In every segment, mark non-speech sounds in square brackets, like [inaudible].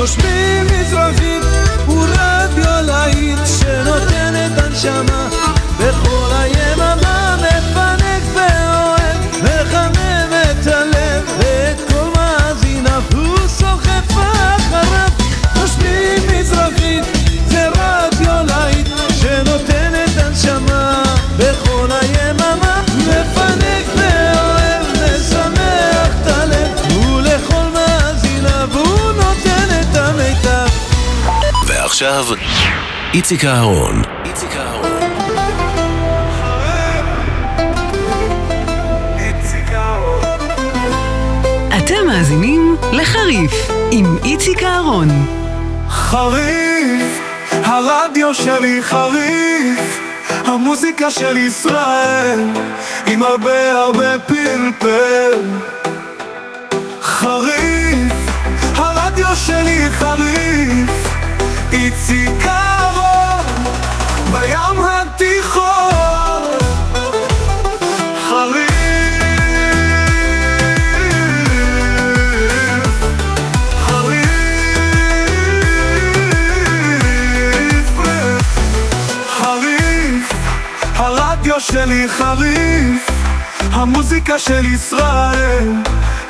נושמים מזרחית ורדיו ועכשיו, איציק אהרון. איציק אהרון. אתם מאזינים לחריף עם איציק אהרון. חריף, הרדיו שלי חריף, המוזיקה של ישראל, עם הרבה הרבה פלפל. חריף, הרדיו שלי חריף, איציק אהרון, בים התיכון. חריף, חריף, חריף, הרדיו שלי חריף, המוזיקה של ישראל,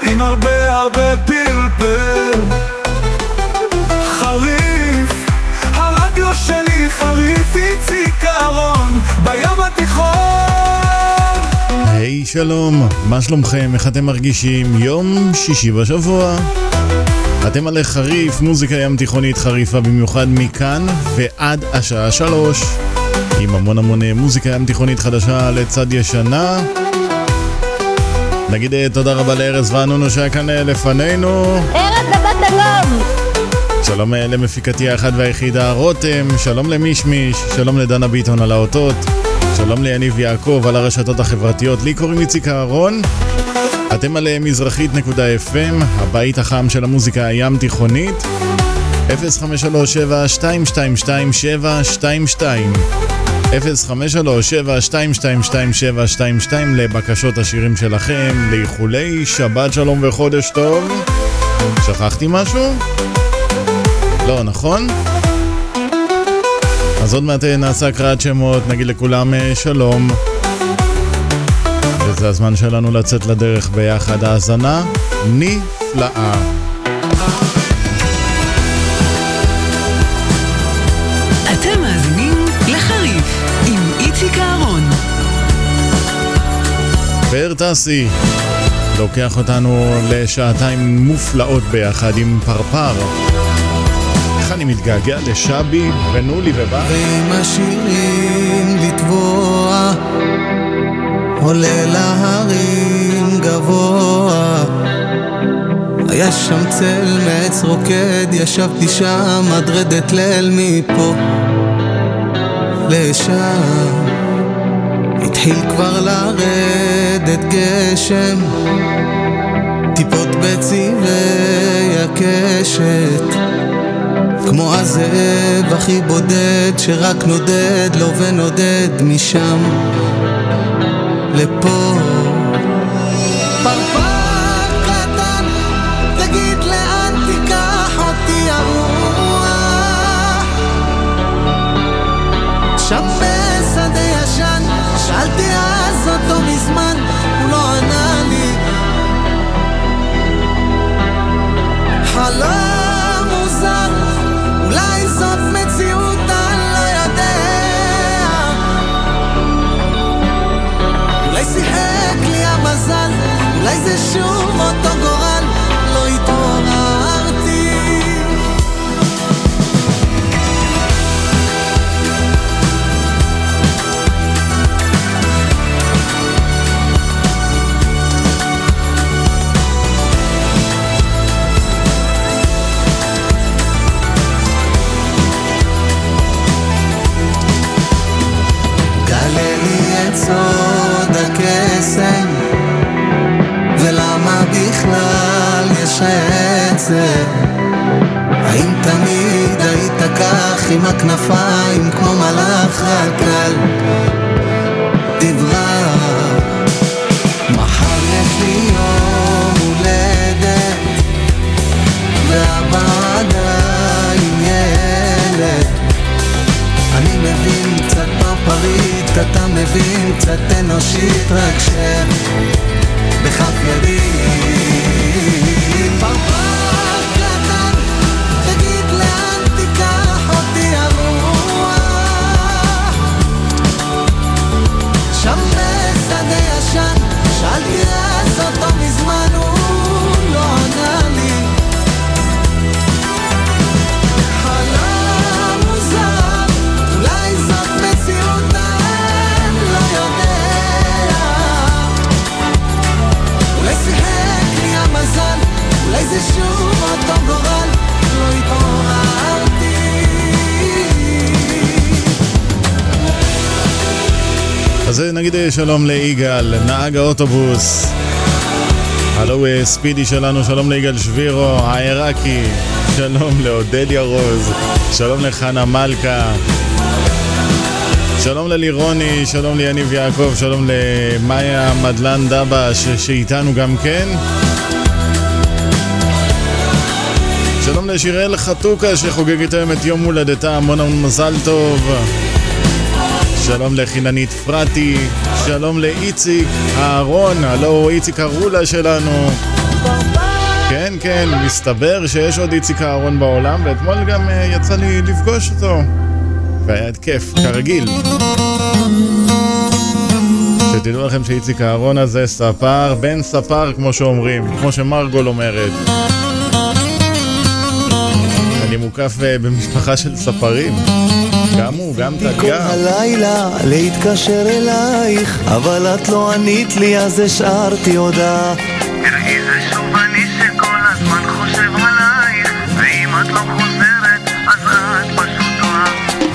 עם הרבה הרבה פלפל. חריף, איציק אהרון, בים התיכון. היי שלום, מה שלומכם? איך אתם מרגישים? יום שישי בשבוע. אתם עלי חריף, מוזיקה ים תיכונית חריפה במיוחד מכאן ועד השעה שלוש. עם המון המון אה, מוזיקה ים תיכונית חדשה לצד ישנה. נגיד אה, תודה רבה לארז וענונו שהיה כאן אה, לפנינו. ארץ נתת שלום! שלום אה, למפיקתי האחד והיחידה רותם, שלום למישמיש, שלום לדנה ביטון על האותות, שלום ליניב יעקב על הרשתות החברתיות, לי קוראים איציק אהרון. אתם על אה, מזרחית.fm, הבית החם של המוזיקה הים תיכונית. 053-722-722 053-722-722 לבקשות השירים שלכם, לאיחולי שבת שלום וחודש טוב. שכחתי משהו? לא, נכון? אז עוד מעט אה, נעשה הקראת שמות, נגיד לכולם אה, שלום. וזה הזמן שלנו לצאת לדרך ביחד. האזנה נפלאה. פאר טסי לוקח אותנו לשעתיים מופלאות ביחד עם פרפר. איך אני מתגעגע לשבי ונולי ובא. ועם השירים לטבוע, עולה להרים גבוה. היה שם צל מעץ רוקד, ישבתי שם עד רדת ליל מפה לשם. התחיל כבר לרדת גשם, טיפות בצבעי הקשת. כמו הזאב הכי בודד שרק נודד לו ונודד משם. לפה. פרפר שלום ליגאל, נהג האוטובוס. הלו ספידי שלנו, שלום ליגאל שבירו, העיראקי. שלום לאודליה רוז, שלום לחנה מלכה. שלום ללירוני, שלום ליניב יעקב, שלום למאיה מדלן דבש שאיתנו גם כן. שלום לשיראל חתוקה שחוגגת היום את יום הולדתה, המון המון מזל טוב. שלום לחיננית פרטי, שלום לאיציק אהרון, הלו איציק הרולה שלנו. כן, כן, מסתבר שיש עוד איציק אהרון בעולם, ואתמול גם uh, יצא לי לפגוש אותו. והיה כיף, כרגיל. שתדעו לכם שאיציק אהרון הזה ספר, בן ספר כמו שאומרים, כמו שמרגול אומרת. אני מוקף uh, במשפחה של ספרים. גם הוא, גם כל טליה. הלילה להתקשר אלייך, אבל את לא ענית לי אז השארתי הודעה. תראי זה שוב אני שכל הזמן חושב עלייך ואם את לא חוזרת אז את פשוט טועה.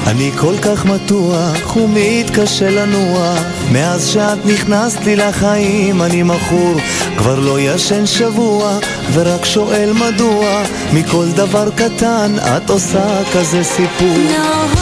אני כל כך מתוח ומתקשה לנוע מאז שאת נכנסת לי לחיים אני מכור. כבר לא ישן שבוע ורק שואל מדוע. מכל דבר קטן את עושה כזה סיפור. No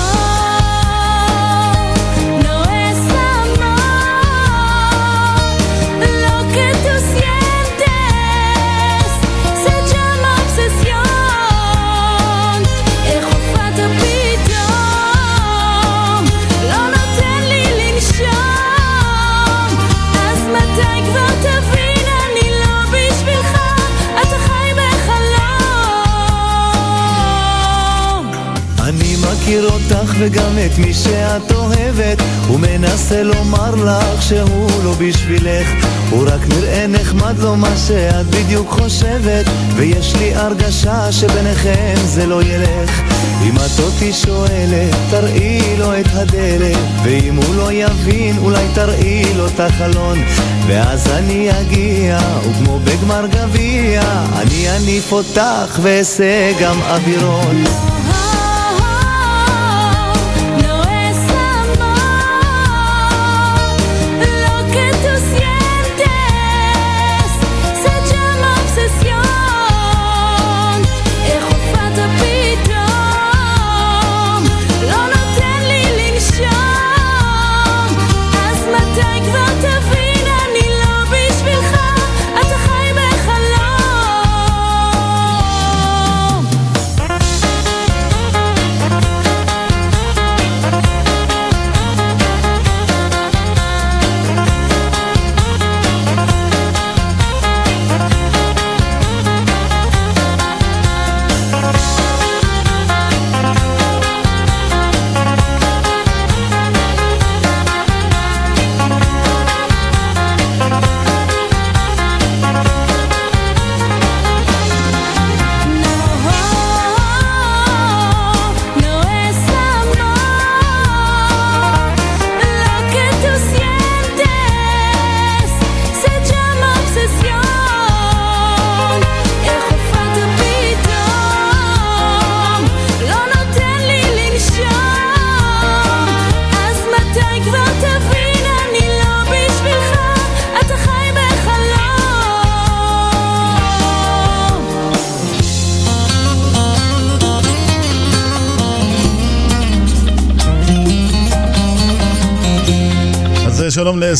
וגם את מי שאת אוהבת. הוא מנסה לומר לך שהוא לא בשבילך. הוא רק נראה נחמד לו מה שאת בדיוק חושבת. ויש לי הרגשה שביניכם זה לא ילך. אם את אותי שואלת, תראי לו את הדלת. ואם הוא לא יבין, אולי תראי לו את החלון. ואז אני אגיע, וכמו בגמר גביע אני אניף אותך ואעשה גם אווירון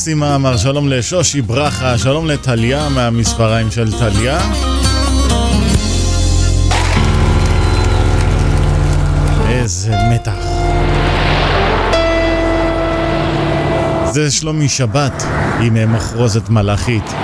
לאסתי מאמר, שלום לשושי ברכה, שלום לטליה מהמספריים של טליה. איזה מתח. זה שלומי שבת עם מחרוזת מלאכית.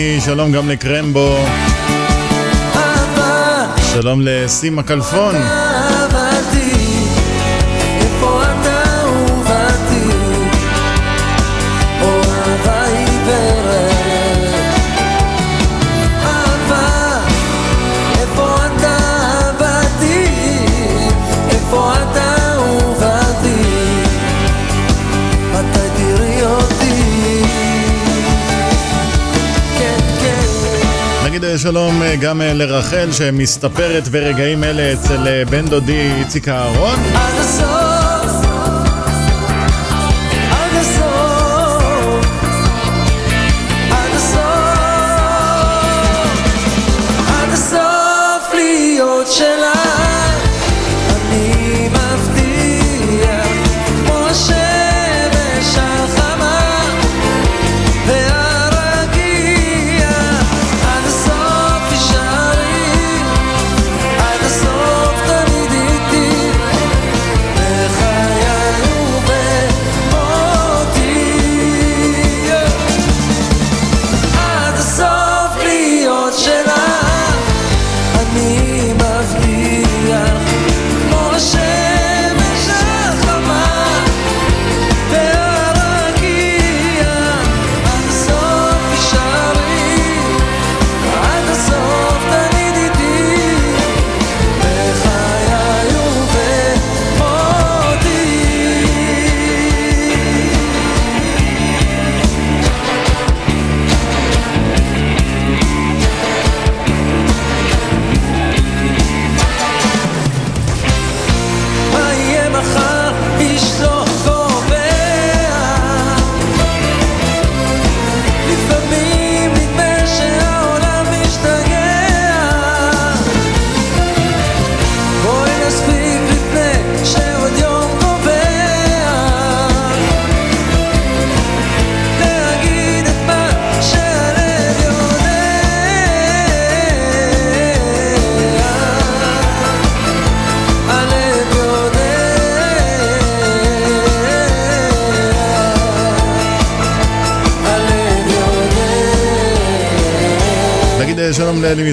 ימיני, שלום גם לקרמבו. שלום לסימה כלפון. שלום אה, גם אה, לרחל שמסתפרת ברגעים אלה אצל אה, בן דודי איציק אהרון. עד הסוף, עד הסוף, עד הסוף, עד הסוף להיות שלה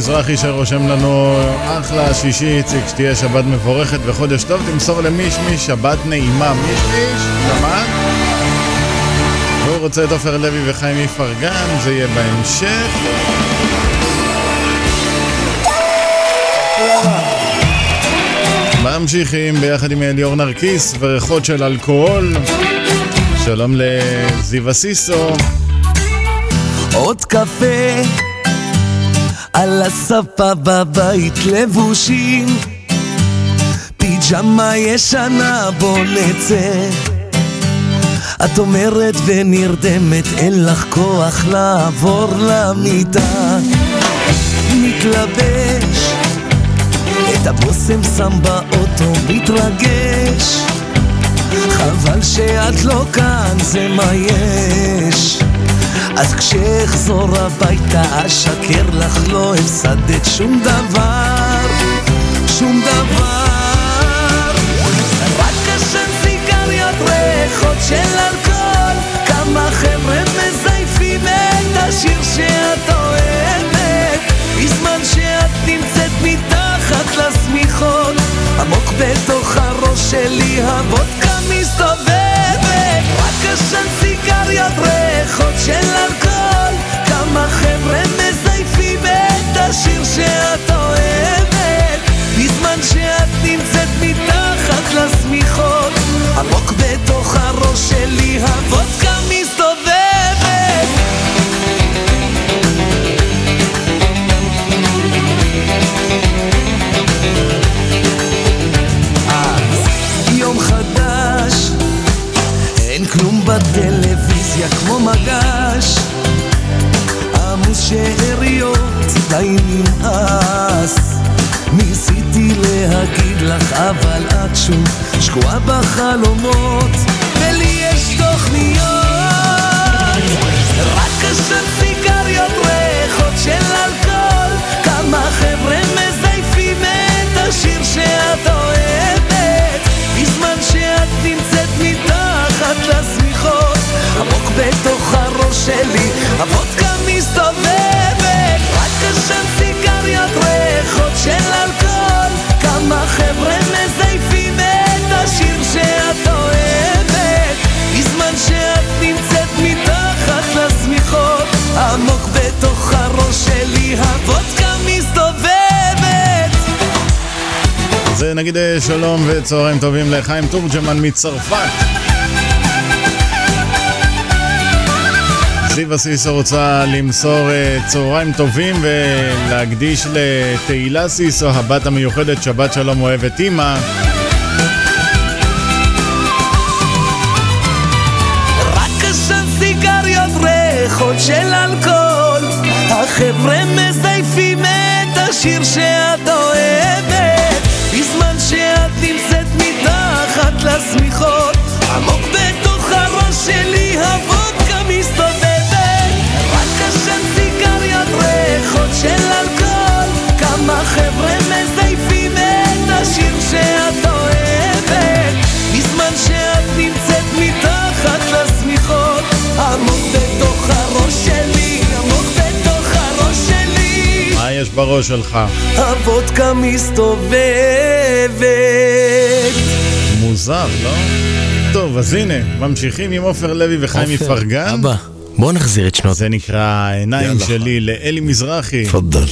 מזרחי שרושם לנו אחלה שישי, איציק, שתהיה שבת מבורכת וחודש טוב, תמסור למישמיש שבת נעימה. מישמיש, שמעת? והוא רוצה את עופר לוי וחיים איפרגן, זה יהיה בהמשך. ממשיכים ביחד עם אליאור נרקיס וריחות של אלכוהול. שלום לזיו אסיסו. עוד קפה על הספה בבית לבושים. פיג'מה ישנה בוא נצא. את אומרת ונרדמת אין לך כוח לעבור למיטה. מתלבש את הבושם שם באוטו מתרגש. חבל שאת לא כאן זה מה יש אז כשאחזור הביתה אשקר לך לא הפסדת שום דבר, שום דבר. רק עשן סיגריות ריחות של אלכוהול, כמה חבר'ה מזייפים את השיר שאת אוהבת, בזמן שאת נמצאת מתחת לשמיכות, עמוק בתוך הראש שלי רק עשן סיגריות ריחות של אלכוהול, כמה חבר'ה מזייפים את השיר שאת אוהבת, בזמן שאת נמצאת מתחת לשמיכות, עמוק בתוך הראש שלי הוודקה כמו מגש, עמוס שאריות די נמאס. ניסיתי להגיד לך אבל את שוב שקועה בחלומות ולי יש תוכניות. רק עשן סיגריות ריחות של אלכוהול כמה חבר'ה מזייפים את השיר שאת אוהבת. בזמן שאת נמצאת מתחת לשמיכות עמוק בתוך הראש שלי. הוודקה מסתובבת רק עשן סיגריות ריחות של אלכוהול. כמה חבר'ה מזייפים את השיר שאת אוהבת. בזמן שאת נמצאת מתחת לשמיכות עמוק בתוך הראש שלי. הוודקה מסתובבת. אז נגיד אה, שלום וצהריים טובים לחיים תורג'מן מצרפת. זיו אסיסו רוצה למסור אה, צהריים טובים ולהקדיש לתהילה סיסו, הבת המיוחדת, שבת שלום אוהבת אימא. ריחות של אלכוהול. החבר'ה מזייפים את השיר שאת אוהבת. בזמן שאת נמצאת מתחת לשמיכות בראש שלך? הוודקה מסתובבת מוזר, לא? טוב, אז הנה, ממשיכים עם עופר לוי וחיים מפרגן. אבא, בוא נחזיר את שנות... זה נקרא העיניים. שלי לאלי מזרחי. תפדל.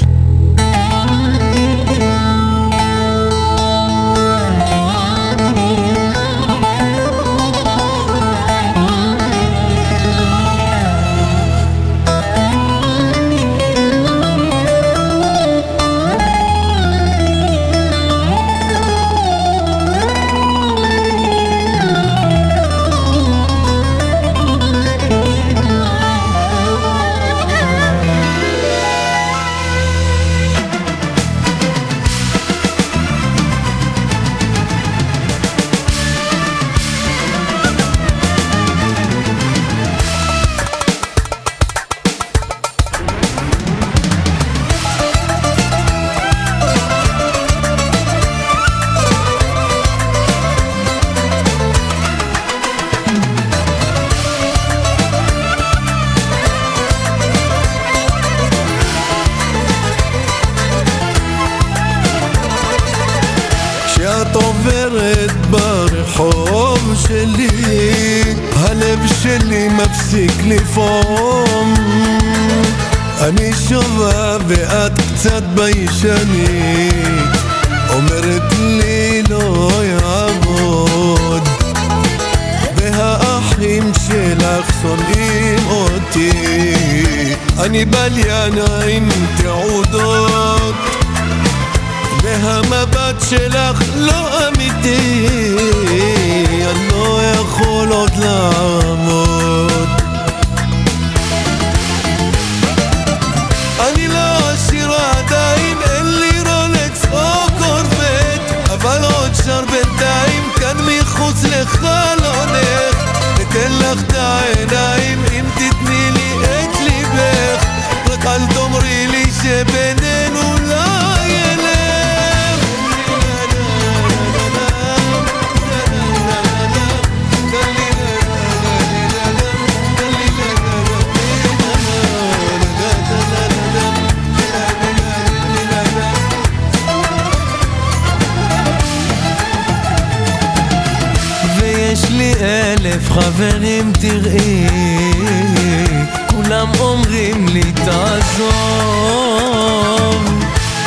כולם אומרים לי תעזוב.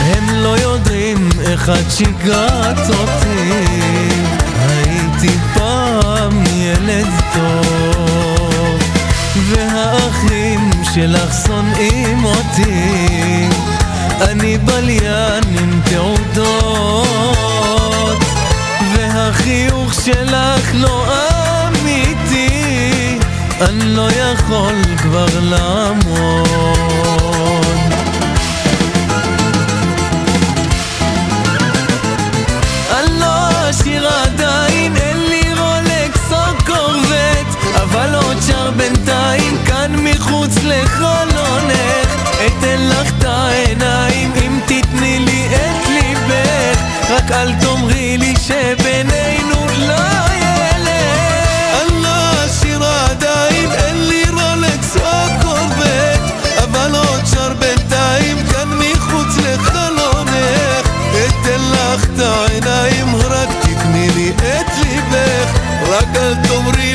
הם לא יודעים איך את שיגעת אותי. הייתי פעם ילד טוב והאחים שלך שונאים אותי. אני בליין עם תעודות והחיוך שלך לא לא יכול כבר לעמוד. אני לא עשיר עדיין, אין לי רולקס או קורבט אבל עוד שר בינתיים כאן מחוץ לחלונך ליבך רק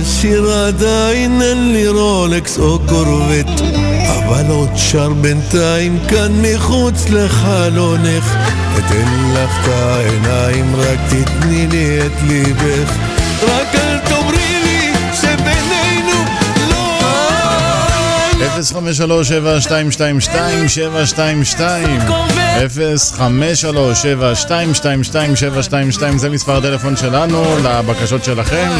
עשיר עדיין, אין לי רולקס או קורבט אבל עוד שר בינתיים כאן מחוץ לחלונך. אתן לך את העיניים, רק תתני לי את ליבך. רק 053-722-722 זה מספר הטלפון שלנו לבקשות שלכם.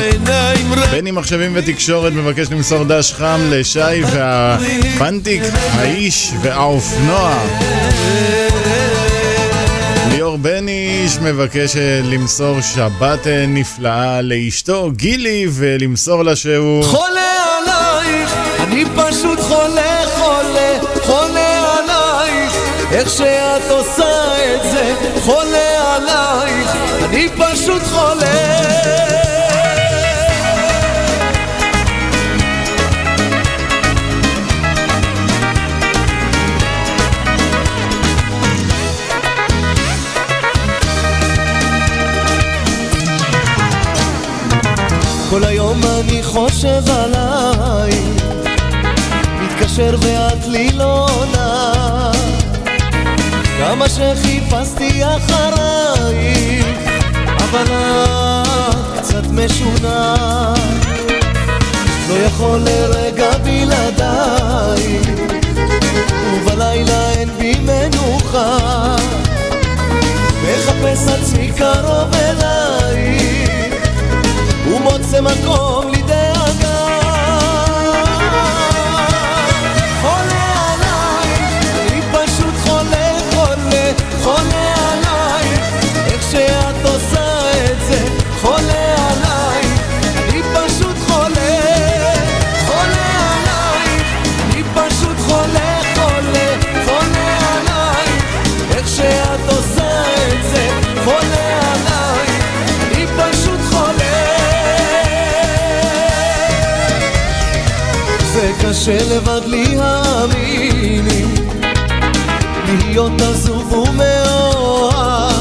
אם מחשבים ותקשורת מבקש למסור דש חם לשי והפנטיק, האיש והאופנוע. ליאור בניש מבקש אה, למסור שבת אה, נפלאה לאשתו גילי ולמסור לה שהוא חולה חושב עלייך מתקשר ואת לי לא עונה כמה שחיפשתי אחרייך אבל את קצת משונה. לא יכול לרגע בלעדייך ובלילה אין בי מנוחה. מחפש עצמי קרוב אלייך ומוצא מקום וקשה לבד להאמין להיות עזוב ומאוהב.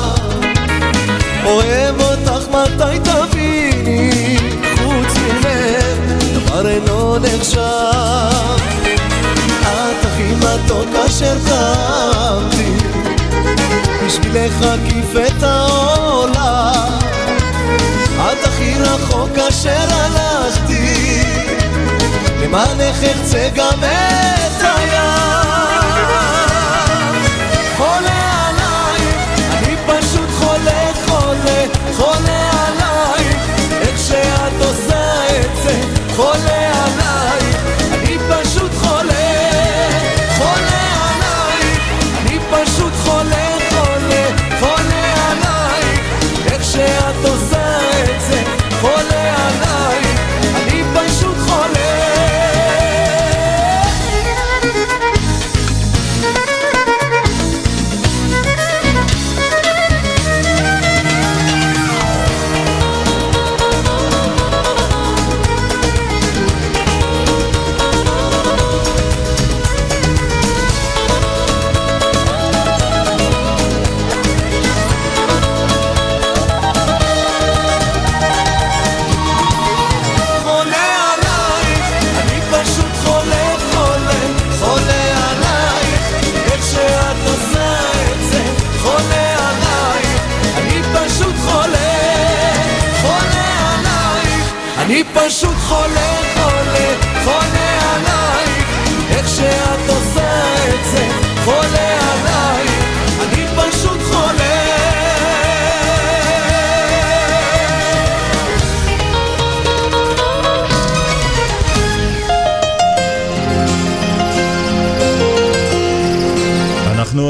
אוהב אותך מתי תביני. חוץ ממך דבר אינו נחשב. את הכי מתוק אשר קמתי בשבילך אקיף את העולם למענך אחצה גם את הים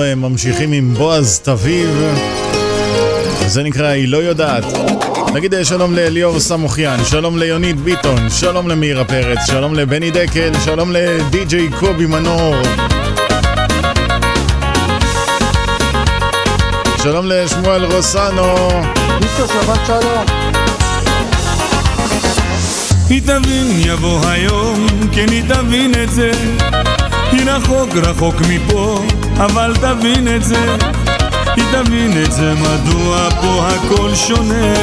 אנחנו ממשיכים עם בועז תביב, זה נקרא היא לא יודעת. נגיד אה, שלום לאליאור סמוכיאן, שלום ליונית ביטון, שלום למירה פרץ, שלום לבני דקל, שלום לדי.ג'יי קובי מנור. שלום לשמואל רוסנו. שבת שלום היא תבין יבוא היום, כן היא תבין את זה היא רחוק רחוק מפה, אבל תבין את זה היא תבין את זה מדוע פה הכל שונה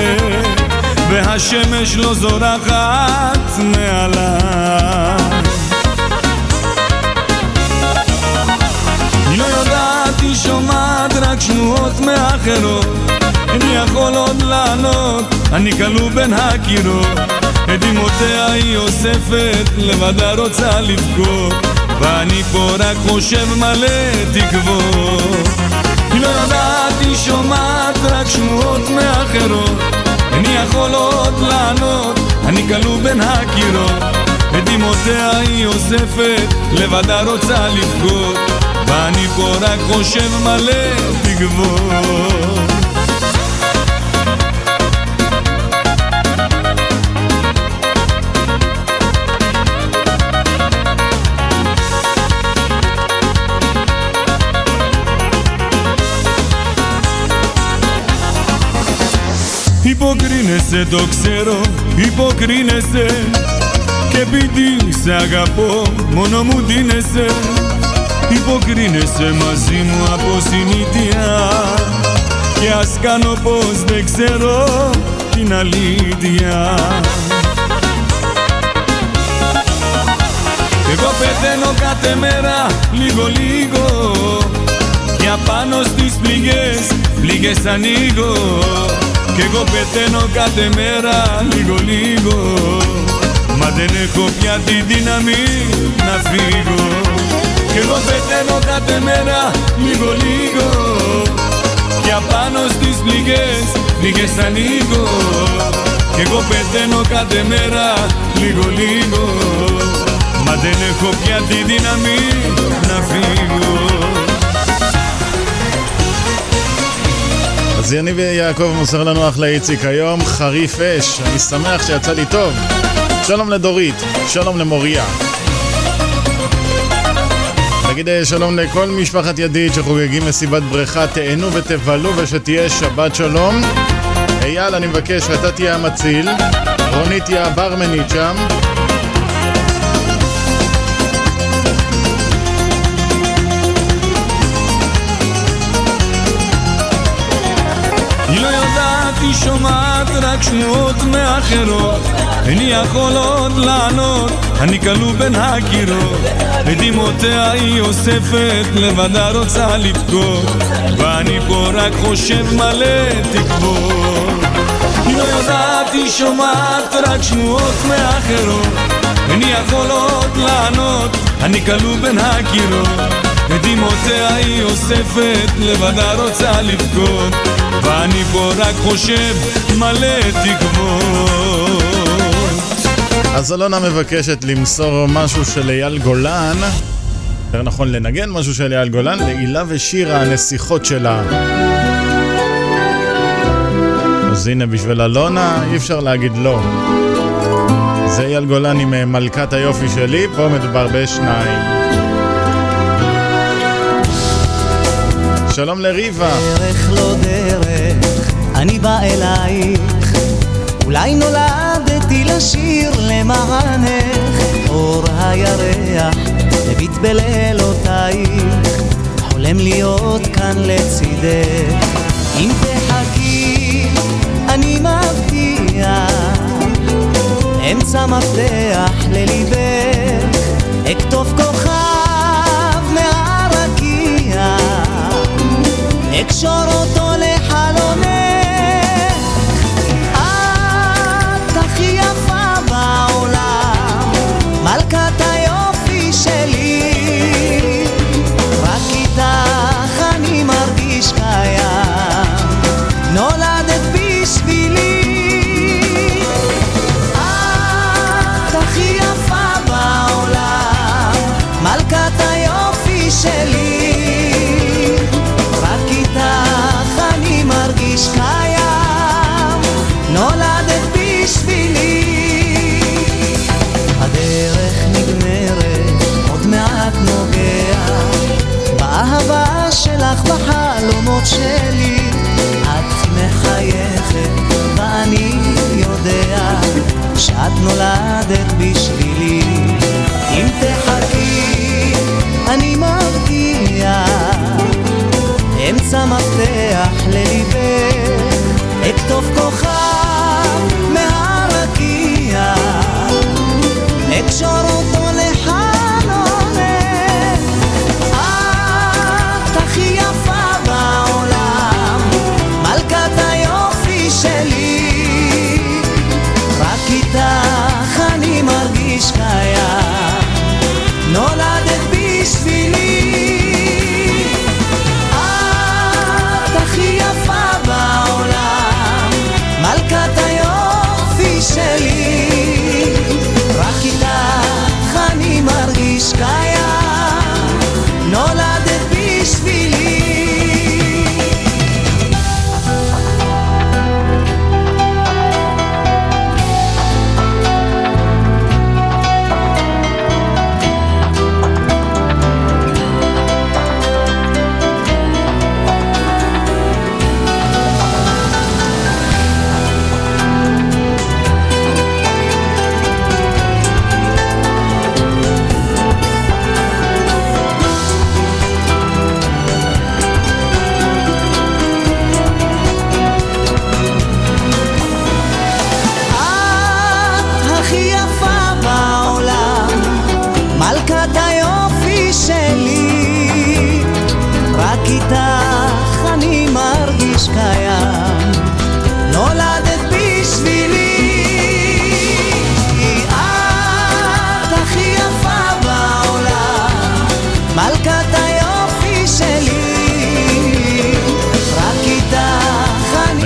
והשמש לא זורחת מעליי היא לא יודעת, היא שומעת רק שמועות מאחרות איני יכול עוד לענות, אני כלוא בין הקירות. את דמעותיה היא אוספת, לבדה רוצה לבכות ואני פה רק חושב מלא תקוות. לא יודעת, היא שומעת רק שמועות מאחרות. איני יכול עוד לענות, אני כלוא בין הקירות. את דמעותיה היא אוספת, לבדה רוצה לבכות. ואני פה רק חושב מלא תקוות Υποκρίνεσαι το ξέρω, υποκρίνεσαι. Και επειδή σε αγαπώ μόνο μου δίνεσαι Υποκρίνεσαι μαζί μου από συνήθεια. Και ας κάνω πως δεν ξέρω την αλήθεια. Εγώ πεθαίνω κάθε μέρα λίγο λίγο. Και απάνω στις πληγές, πληγές ανοίγω Κι εγώ πεθαίνω κάθε μέρα λίγο λίγο. Μα δεν έχω πια τη δύναμη να φύγω. Κι εγώ πεθαίνω κάθε μέρα λίγο λίγο. Και απάνω στις πληγές, πληγές ανοίγω. Κι εγώ πεθαίνω κάθε μέρα λίγο λίγο. Μα δεν έχω πια τη δύναμη να φύγω אז יניב יעקב מוסר לנו אחלה איציק היום, חריף אש, אני שמח שיצא לי טוב. שלום לדורית, שלום למוריה. נגיד אה, שלום לכל משפחת ידיד שחוגגים מסיבת בריכה, תהנו ותבלו ושתהיה שבת שלום. אייל, אני מבקש שאתה תהיה המציל, רונית תהיה הברמנית שם. היא שומעת רק שמועות מאחרות. איני יכול עוד לענות, אני כלוא בין הקירות. בדמעותיה היא אוספת, לבדה רוצה לבכות. ואני פה רק חושב מלא תקוות. היא לא יודעת, היא שומעת רק שמועות מאחרות. איני יכול עוד לענות, אני כלוא בין הקירות בדמעותיה היא אוספת, לבדה רוצה לבכות ואני פה רק חושב מלא תקוות אז אלונה מבקשת למסור משהו של אייל גולן, יותר נכון לנגן משהו של אייל גולן, להילה ושירה הנסיכות שלה. אז הנה בשביל אלונה אי אפשר להגיד לא. זה אייל גולן עם אה, מלכת היופי שלי, פה מדובר בשניים. שלום לריבה. דרך לא דרך, אני בא אלייך, אולי נולדתי לשיר למענך, אור הירח מביט בלילותייך, חולם להיות כאן לצידך, אם תחכי אני מבטיח, אמצע מפתח לליבך, אכתוב כוכב אקשור אותו בחלומות שלי. את מחייכת, ואני יודע שאת נולדת בשבילי.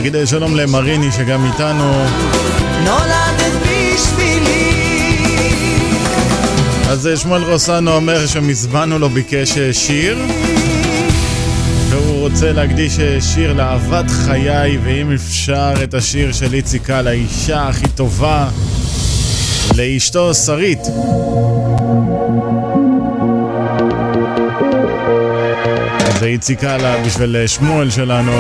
נגיד אה, שלום למריני שגם איתנו. נולדת בשבילי. אז אה, שמואל רוסנו אומר שמזמן הוא לא ביקש אה, שיר והוא רוצה להקדיש שיר לאהבת חיי ואם אפשר את השיר של איציק על האישה הכי טובה לאשתו שרית זה איציק הלאה בשביל שמואל שלנו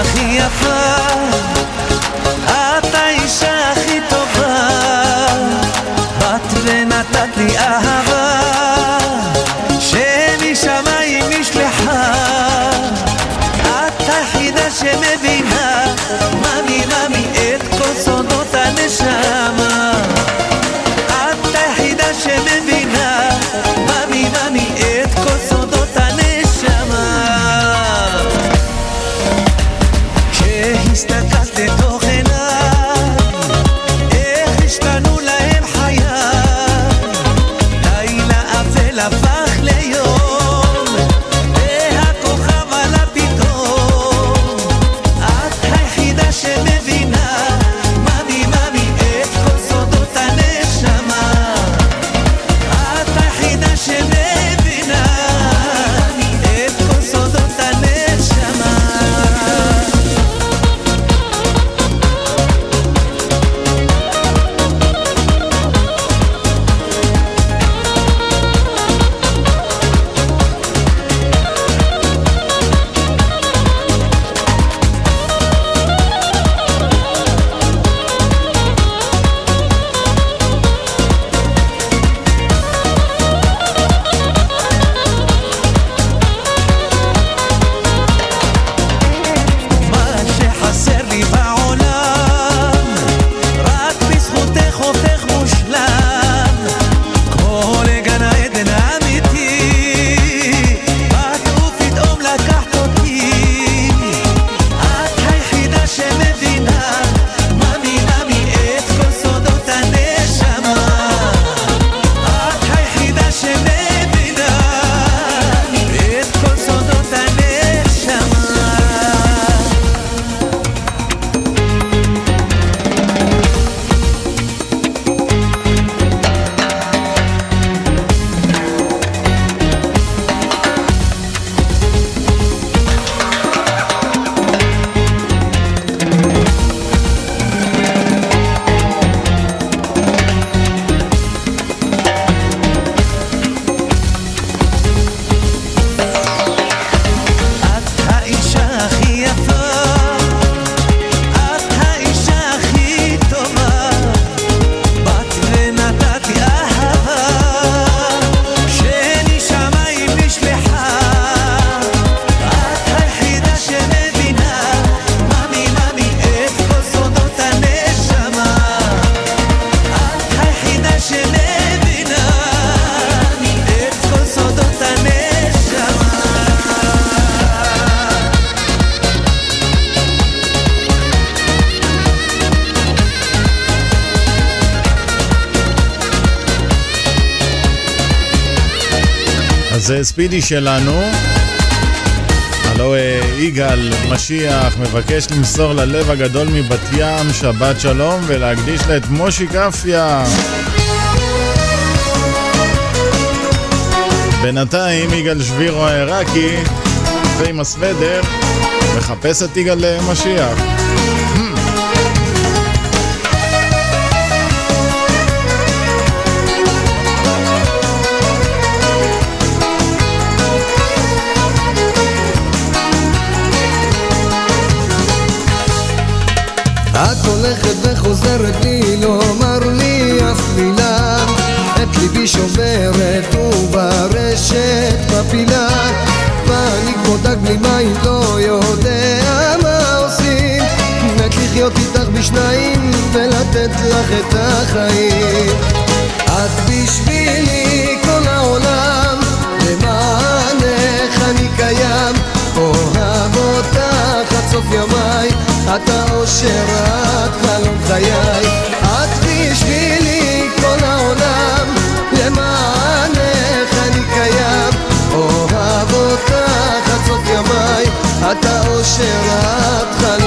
הכי יפה, את האישה הכי טובה, באת ונתת לי אהבה. הספידי שלנו. הלו אה, יגאל משיח מבקש למסור ללב הגדול מבת ים שבת שלום ולהקדיש לה את מושי קפיה. בינתיים יגאל שבירו העיראקי, זה עם הסוודר, מחפש את יגאל אה, משיח. ממים לא יודע מה עושים. מת לחיות איתך בשניים ולתת לך את החיים. את בשבילי כל העולם למענך אני קיים. אוהב אותך עד סוף ימיי את האושר, את חלום חיי. את בשבילי כל העולם של הפחד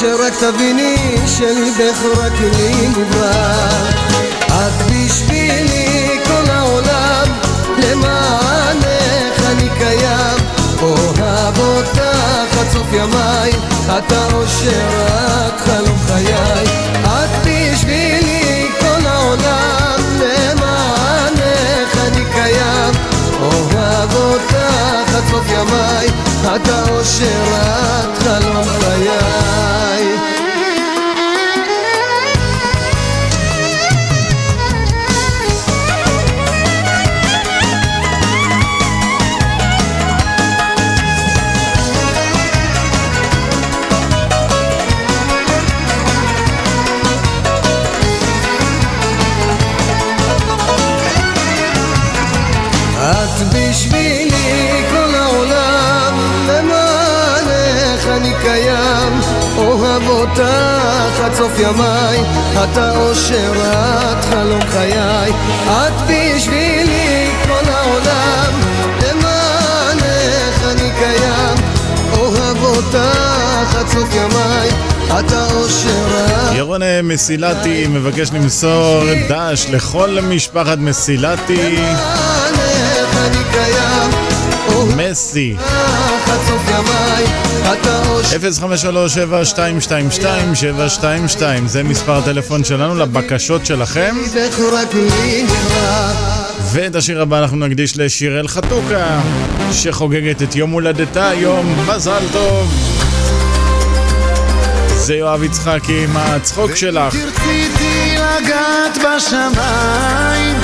שרק תביני שליבך רק לי נברא את בשבילי כל העולם, למענך אני קיים. אוהב אותך עד סוף ימיי, את האושר, את חלום חיי. את בשבילי כל העולם, למענך אני קיים. אוהב אותך עד סוף ימיי, את האושר, את חלום חיי אותך עד סוף ימיי, את האושר, את חלום חיי, את בשבילי כל העולם, למענך אני קיים, אוהב אותך עד סוף ימיי, את האושר, את ירון אה, מסילתי מבקש למסור דש לכל משפחת מסילתי. מסי. אוהב עד סוף ימיי, את האושר 053-722-722 זה מספר הטלפון שלנו לבקשות שלכם. ואת השיר הבא אנחנו נקדיש לשיראל חתוקה שחוגגת את יום הולדתה היום, מזל טוב. זה יואב יצחקי עם הצחוק שלך. לגעת בשמיים.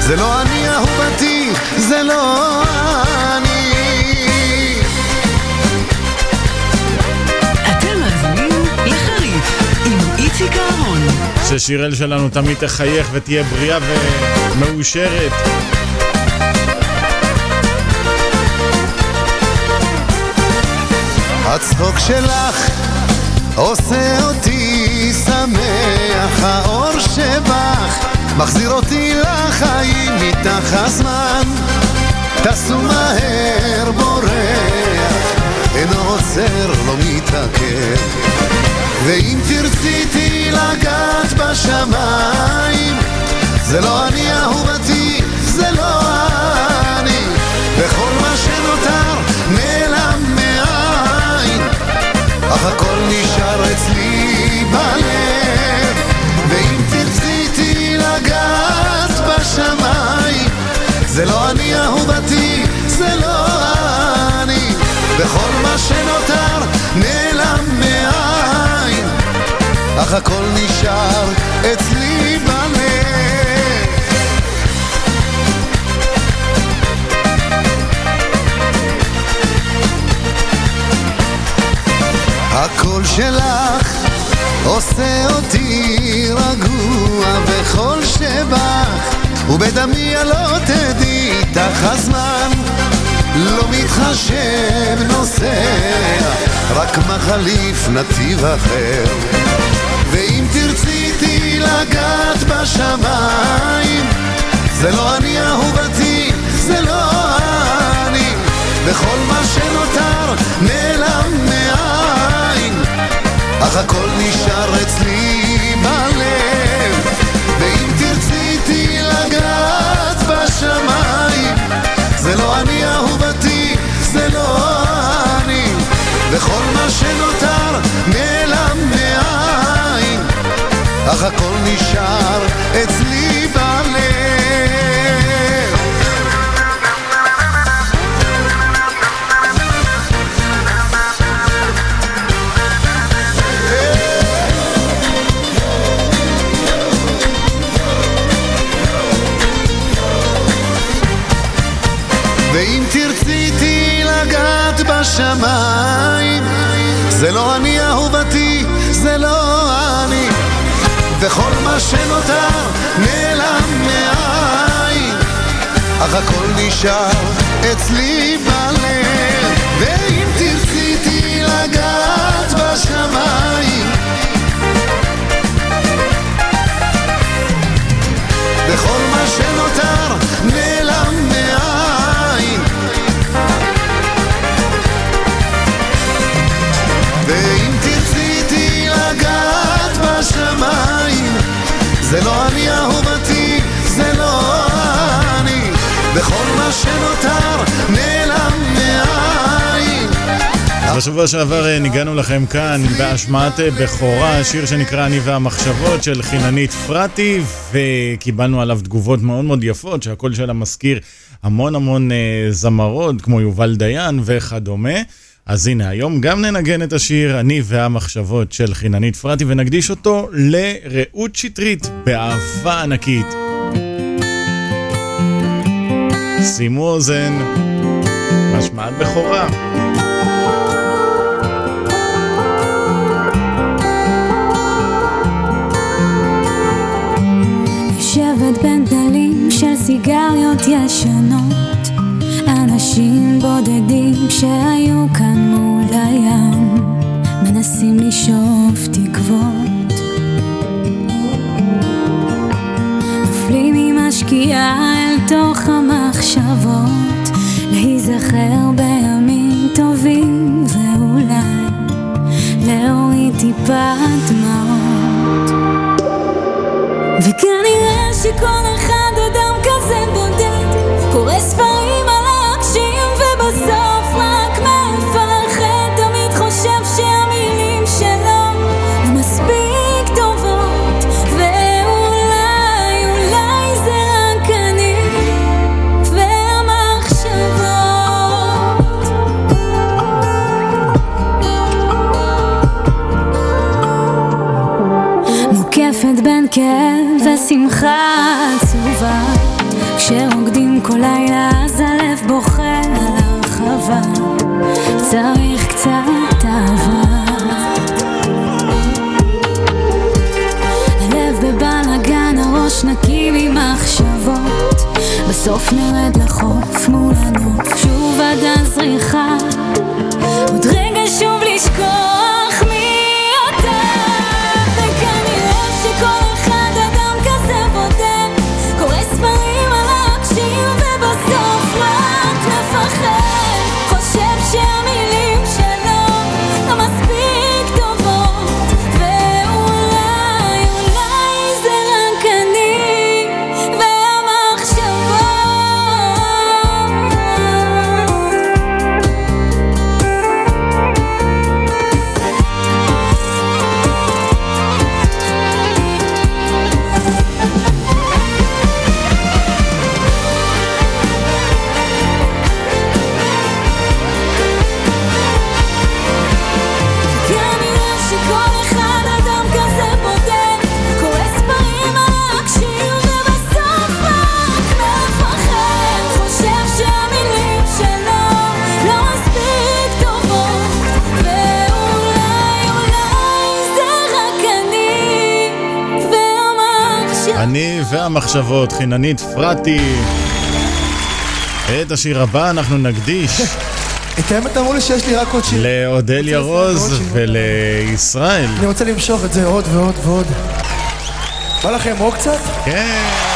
זה לא אני אהובתי, זה לא איציק אהרון. ששיראל שלנו תמיד תחייך ותהיה בריאה ומאושרת. הצחוק שלך עושה אותי שמח, האור שבך מחזיר אותי לחיים איתך הזמן. טסו מהר בורח, אינו עוצר, לא מתעכב ואם תרציתי לגעת בשמיים זה לא אני אהובתי, זה לא אני. וכל מה שנותר נעלם מעין אך הכל נשאר אצלי בלב. ואם תרציתי לגעת בשמיים זה לא אני אהובתי, זה לא אני. וכל מה שנותר אך הכל נשאר אצלי בלב הקול שלך עושה אותי רגוע וכל שבך ובדמי הלא תדעי איתך הזמן לא מתחשב נוסע רק מחליף נתיב אחר ואם תרציתי לגעת בשמיים. זה לא אני אהובתי, זה לא אני. וכל מה שנותר נעלם מעין אך הכל נשאר אצלי בלב. ואם תרציתי לגעת אך הכל נשאר אצלי בשמיים זה לא אני אהובתי, וכל מה שנותר נעלם מעין אך הכל נשאר אצלי בלב ואם תרציתי לגעת בשמיים וכל מה שנותר זה לא אני אהובתי, זה לא אני, וכל מה שנותר נעלם מעין. בשבוע שעבר אה, ניגענו לכם כאן בהשמעת אה, בכורה, שיר שנקרא אני והמחשבות של חיננית פרטי, וקיבלנו עליו תגובות מאוד מאוד יפות, שהקול שלה מזכיר המון המון אה, זמרות, כמו יובל דיין וכדומה. אז הנה, היום גם ננגן את השיר "אני והמחשבות" של חיננית פרטי, ונקדיש אותו לרעות שטרית, באהבה ענקית. שימו אוזן, השמעת בכורה. יושבת בין גדלים של סיגריות ישנות אנשים בודדים שהיו כאן מול הים מנסים לשאוף תקוות. נופלים עם השקיעה אל תוך המחשבות להיזכר בימים טובים ואולי להוריד טיפה דמעות. וכנראה שכל אחד כאב ושמחה עצובה כשרוקדים כל לילה אז הלב בוכה על הרחבה. צריך קצת אהבה. הלב בבלאגן, הראש נקי ממחשבות. בסוף נרד לחוף מול הנוף. שוב עד הזריחה. עוד רגע שוב לשכוח אני והמחשבות, חיננית פרטי. את השיר הבא אנחנו נקדיש [laughs] את האמת אמרו לי שיש לי רק עוד שיר. לאודליה רוז ולישראל. אני רוצה למשוך את זה עוד ועוד ועוד. בא לכם עוד קצת? כן.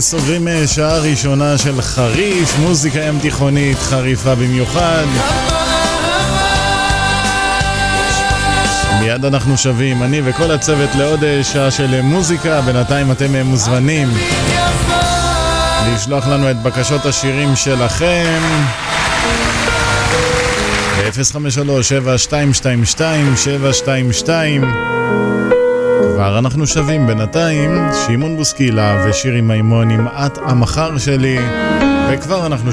סוגרים אה, שעה ראשונה של חריף, מוזיקה ים תיכונית חריפה במיוחד. מיד אנחנו שבים, אני וכל הצוות לעוד אה, שעה של אה, מוזיקה, בינתיים אתם מוזמנים לשלוח לנו את בקשות השירים שלכם. ב-053-7222-722 כבר אנחנו שבים בינתיים, שמעון בוסקילה ושירי מימון עם את המחר שלי, וכבר אנחנו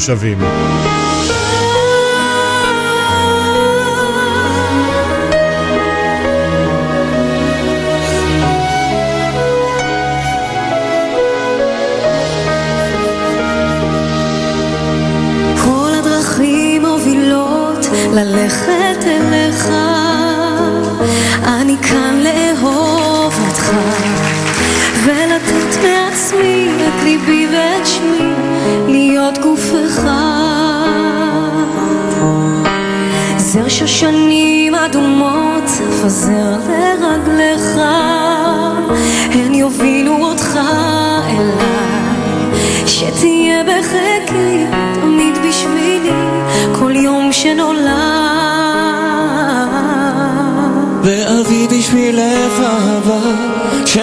מובילות ללכת אליך. אני כאן אותך ולתת מעצמי את ליבי ואת שמי להיות גוף אחד. זר שושנים אדומות פזר לרגליך. הן יובילו אותך אליי. שתהיה בחיקי תמיד בשבילי כל יום שנולד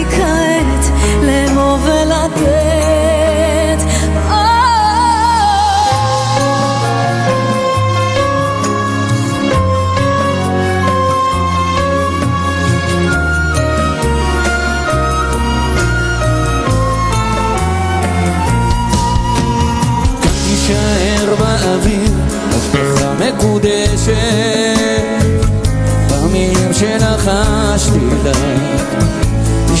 באתי כעת לאהוב ולתת. תישאר באוויר, הבטחה מקודשת, במילים שלחשתי לך.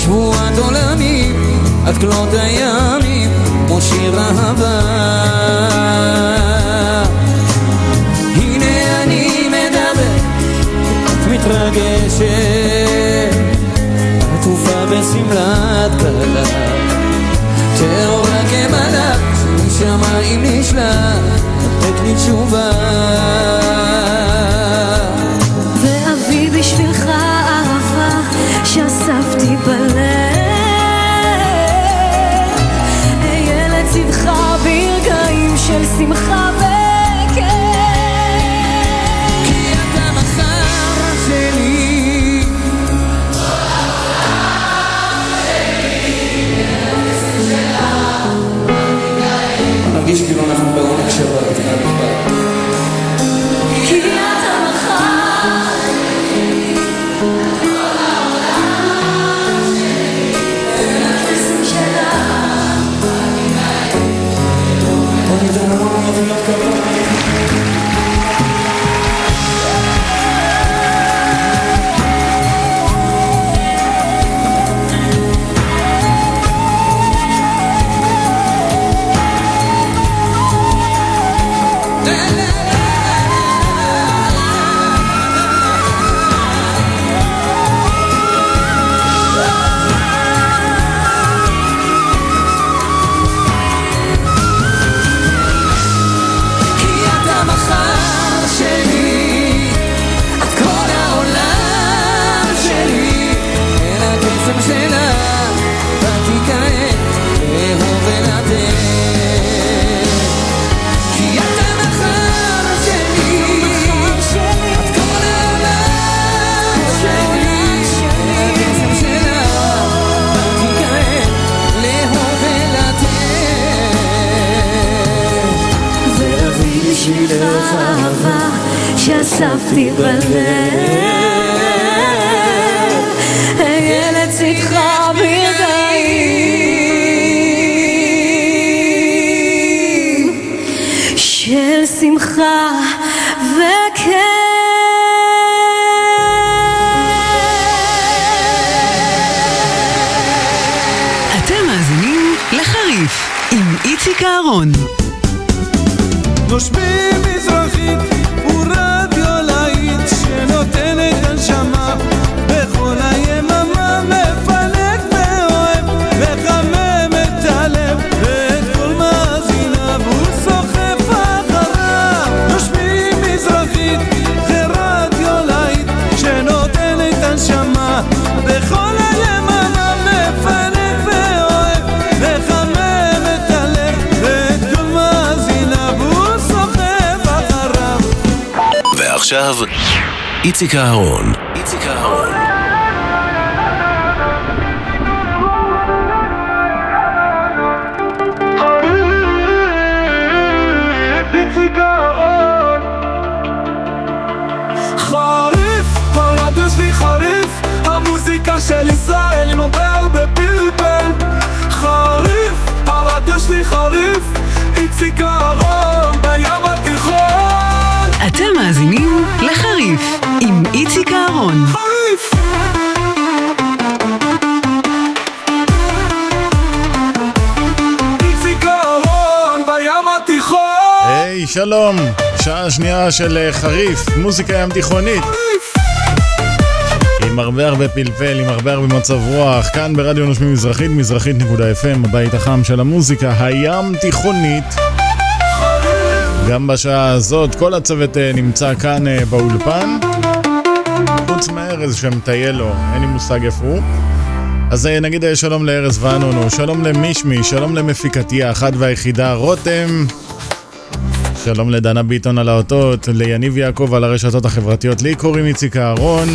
בשבועת עולמים, את כלות הימים, כמו שיר אהבה. הנה אני מדבר, את מתרגשת, עטופה בשמלת כלה, טהורה כמלאך, משמיים נשלח, לתת לי תשובה. שמחה וכיף. כי אתה מחר שלי. מרגיש כאילו אנחנו בשבילך אהבה שאספתי בלב אהיה לצדך ברגעים של שמחה עם איציק אהרון. שמי מזרחית ורק אהרון. איציק אהרון. שלום. שעה שנייה של אה, חריף, מוזיקה ים תיכונית. עם הרבה הרבה פלפל, עם הרבה הרבה מצב רוח, כאן ברדיו נושמים מזרחית, מזרחית.fm, הבית החם של המוזיקה הים תיכונית. גם בשעה הזאת, כל הצוות אה, נמצא כאן אה, באולפן. חוץ מארז שמטייל לו, אין לי מושג איפה הוא. אז נגיד שלום לארז ואנונו, שלום למישמי, שלום למפיקתי האחת והיחידה רותם. שלום לדנה ביטון על האותות, ליניב יעקב על הרשתות החברתיות, לי קוראים איציק אהרון.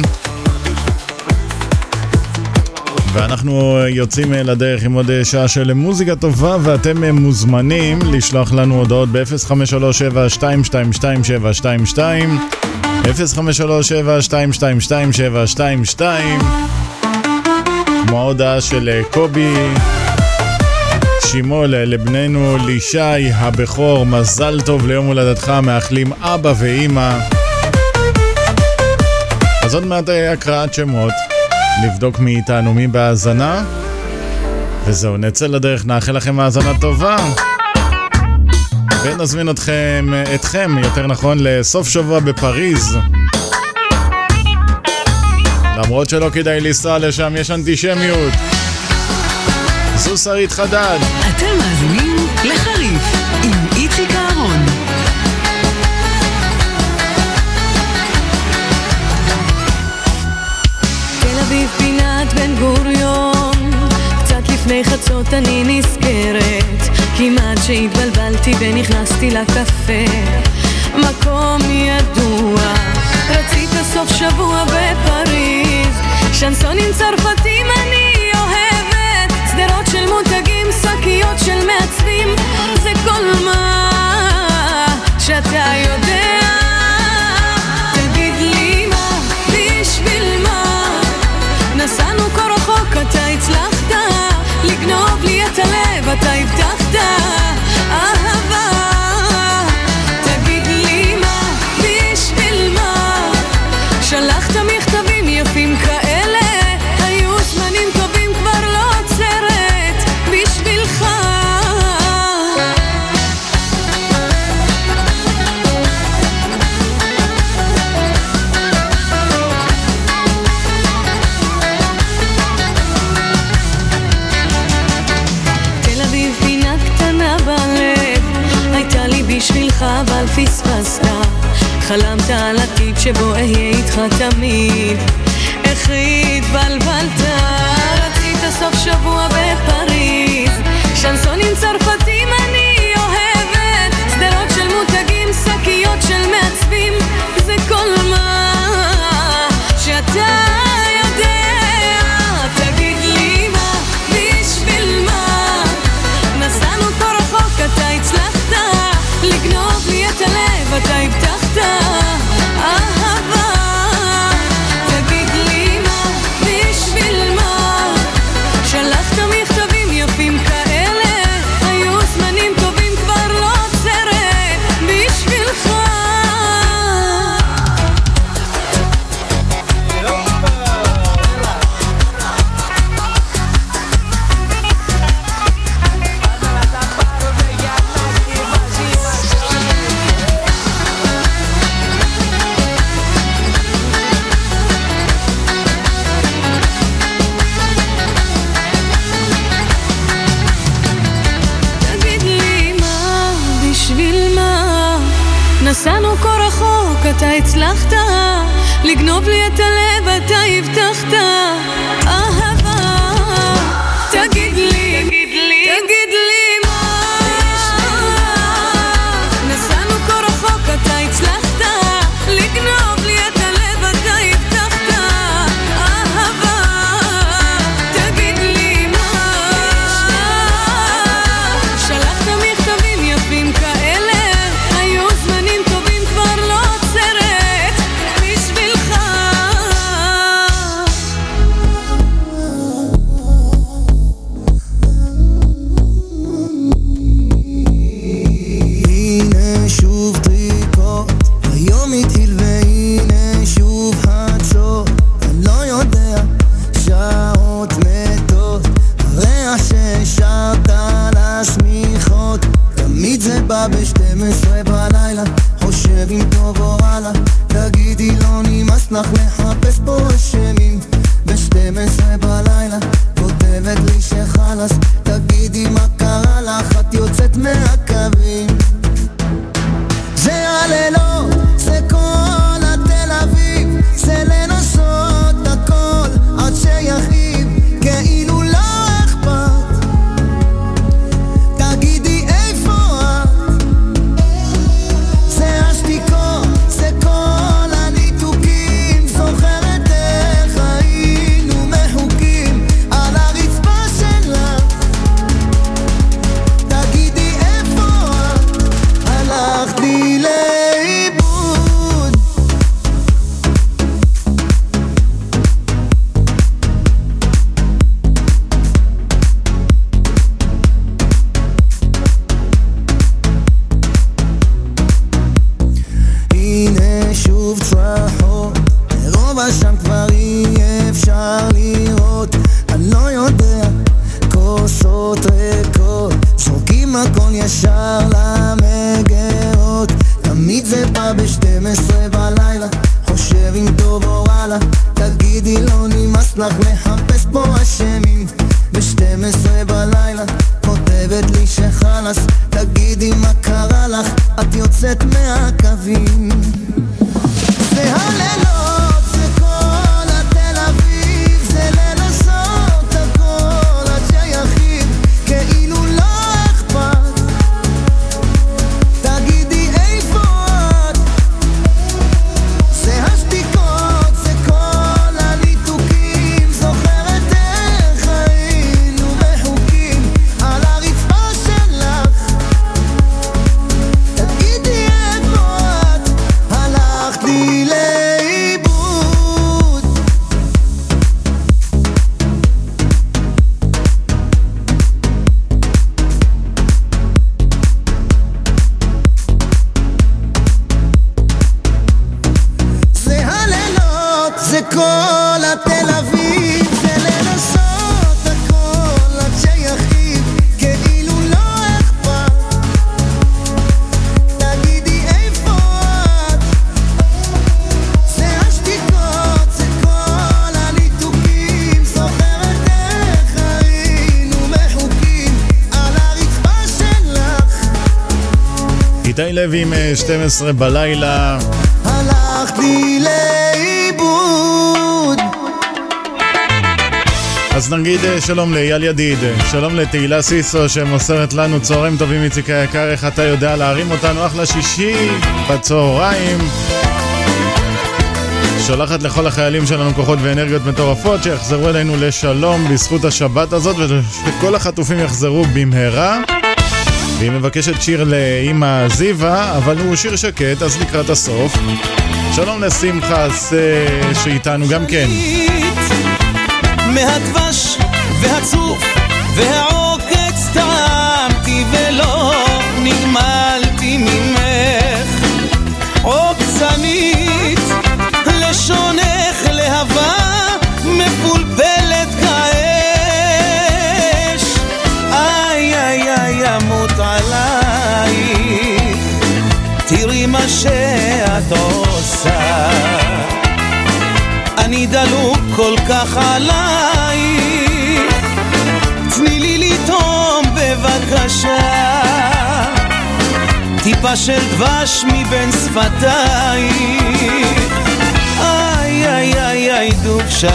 ואנחנו יוצאים אה, לדרך עם עוד אה, שעה של מוזיקה טובה ואתם אה, מוזמנים לשלוח לנו הודעות ב-0537-222-722 053-722-722 כמו ההודעה של קובי שמו לבננו לישי הבכור, מזל טוב ליום הולדתך, מאחלים אבא ואימא. אז עוד מעט אה, הקראת שמות, נבדוק מי איתנו, מי בהאזנה. וזהו, נצא לדרך, נאחל לכם האזנה טובה. ונזמין אתכם, אה, אתכם, יותר נכון, לסוף שבוע בפריז. למרות שלא כדאי לנסוע לשם, יש אנטישמיות. זו שרית חדד. אתם מאזינים לחריף עם איציק אהרון. תל אביב פינת בן גוריון, קצת לפני חצות אני נזכרת, כמעט שהתבלבלתי ונכנסתי לקפה, מקום ידוע. רצית סוף שבוע בפריז, שנסונים צרפתים אני מותגים, שקיות של מעצבים, זה כל מה שאתה יודע. אותך תמיד, איך התבלבלתי. 12 בלילה. הלכתי לאיבוד אז נגיד אה, שלום לאייל ידיד, אה, שלום לתהילה סיסו שמוסרת לנו צהריים טובים איציק היקר, איך אתה יודע להרים אותנו אחלה שישי בצהריים. שולחת לכל החיילים שלנו כוחות ואנרגיות מטורפות שיחזרו אלינו לשלום בזכות השבת הזאת ושכל החטופים יחזרו במהרה. והיא מבקשת שיר לאימא זיווה, אבל הוא שיר שקט, אז לקראת הסוף. שלום לשמחה שאיתנו גם כן. מהדבש והצוף והעוקץ שאת עושה. אני דלוק כל כך עלייך תני לי לטעום בבקשה. טיפה של דבש מבין שפתייך איי איי איי איי דובשנית.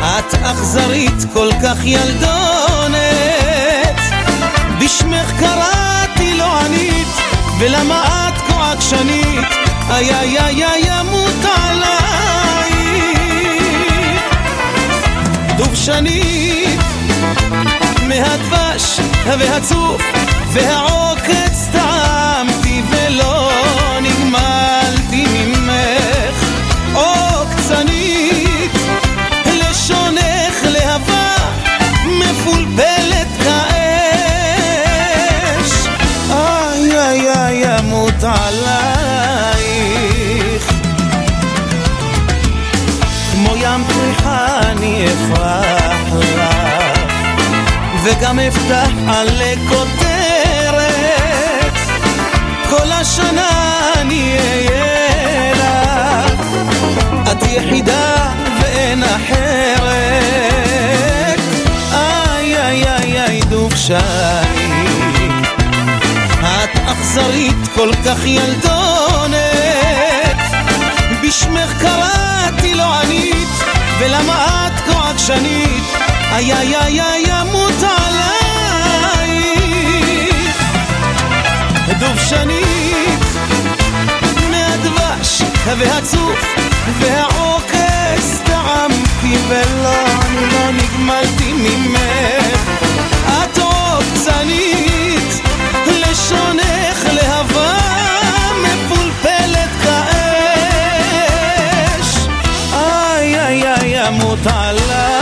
את אכזרית כל כך ילדונת. בשמך קראתי לא ענית ולמה את עקשנית. איי איי איי איי אמות עלייך דובשנית. מהדבש והצוף והעוקץ טעמתי ולא וגם אפתח עלי כותרת כל השנה אני אהיה לך. את יחידה ואין אחרת. איי איי איי איי דובשני את אכזרית כל כך ילדונת. בשמך קראתי לא ענית ולמה את כה עקשנית? איי איי איי איי דובשנית מהדבש והצוף והעוקץ טעמתי ולא, אני לא נגמלתי ממך. את עוקצנית לשונך להבה מפולפלת כאש. איי איי איי אמות עלייך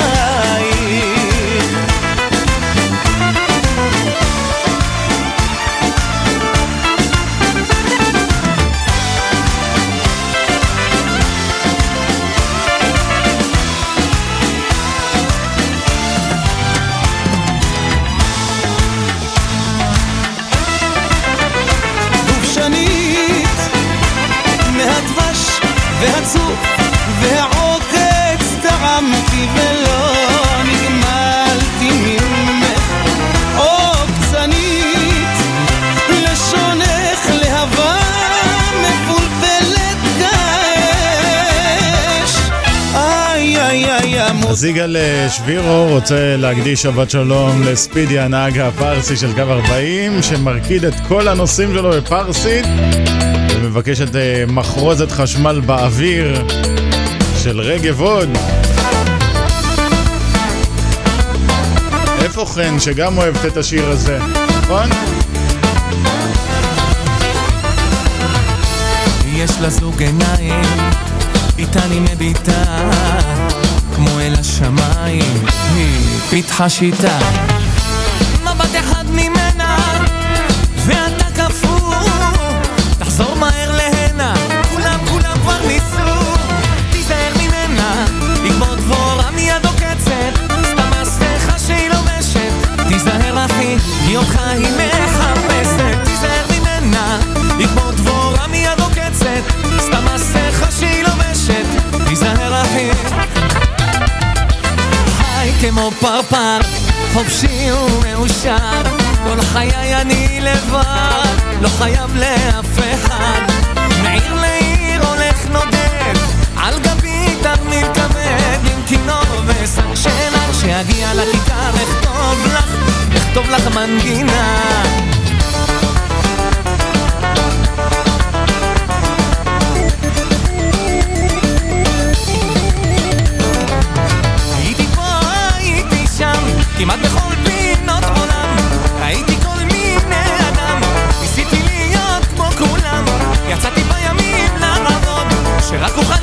אז יגאל אה, שבירו רוצה להקדיש שבת שלום לספידי הנהג הפרסי של קו 40 שמרקיד את כל הנושאים שלו בפרסית ומבקש את אה, מחרוזת חשמל באוויר של רגב עוד איפה חן שגם אוהבת את השיר הזה, נכון? יש לה זוג עיניים, איתה אני מביטה אל השמיים, היא פיתחה שיטה. פעם חופשי ומאושר, כל חיי אני לבד, לא חייב לאף אחד. מעיר לעיר הולך נודד, על גבי תרמיל כבד, עם כינור ושק שינה, כשאגיע לכיכר אכתוב לך, אכתוב לך מנגינה. כמעט בכל פינות עולם. הייתי כל מיני אדם. ניסיתי להיות כמו כולם. יצאתי בימים לעבוד שרק אוכל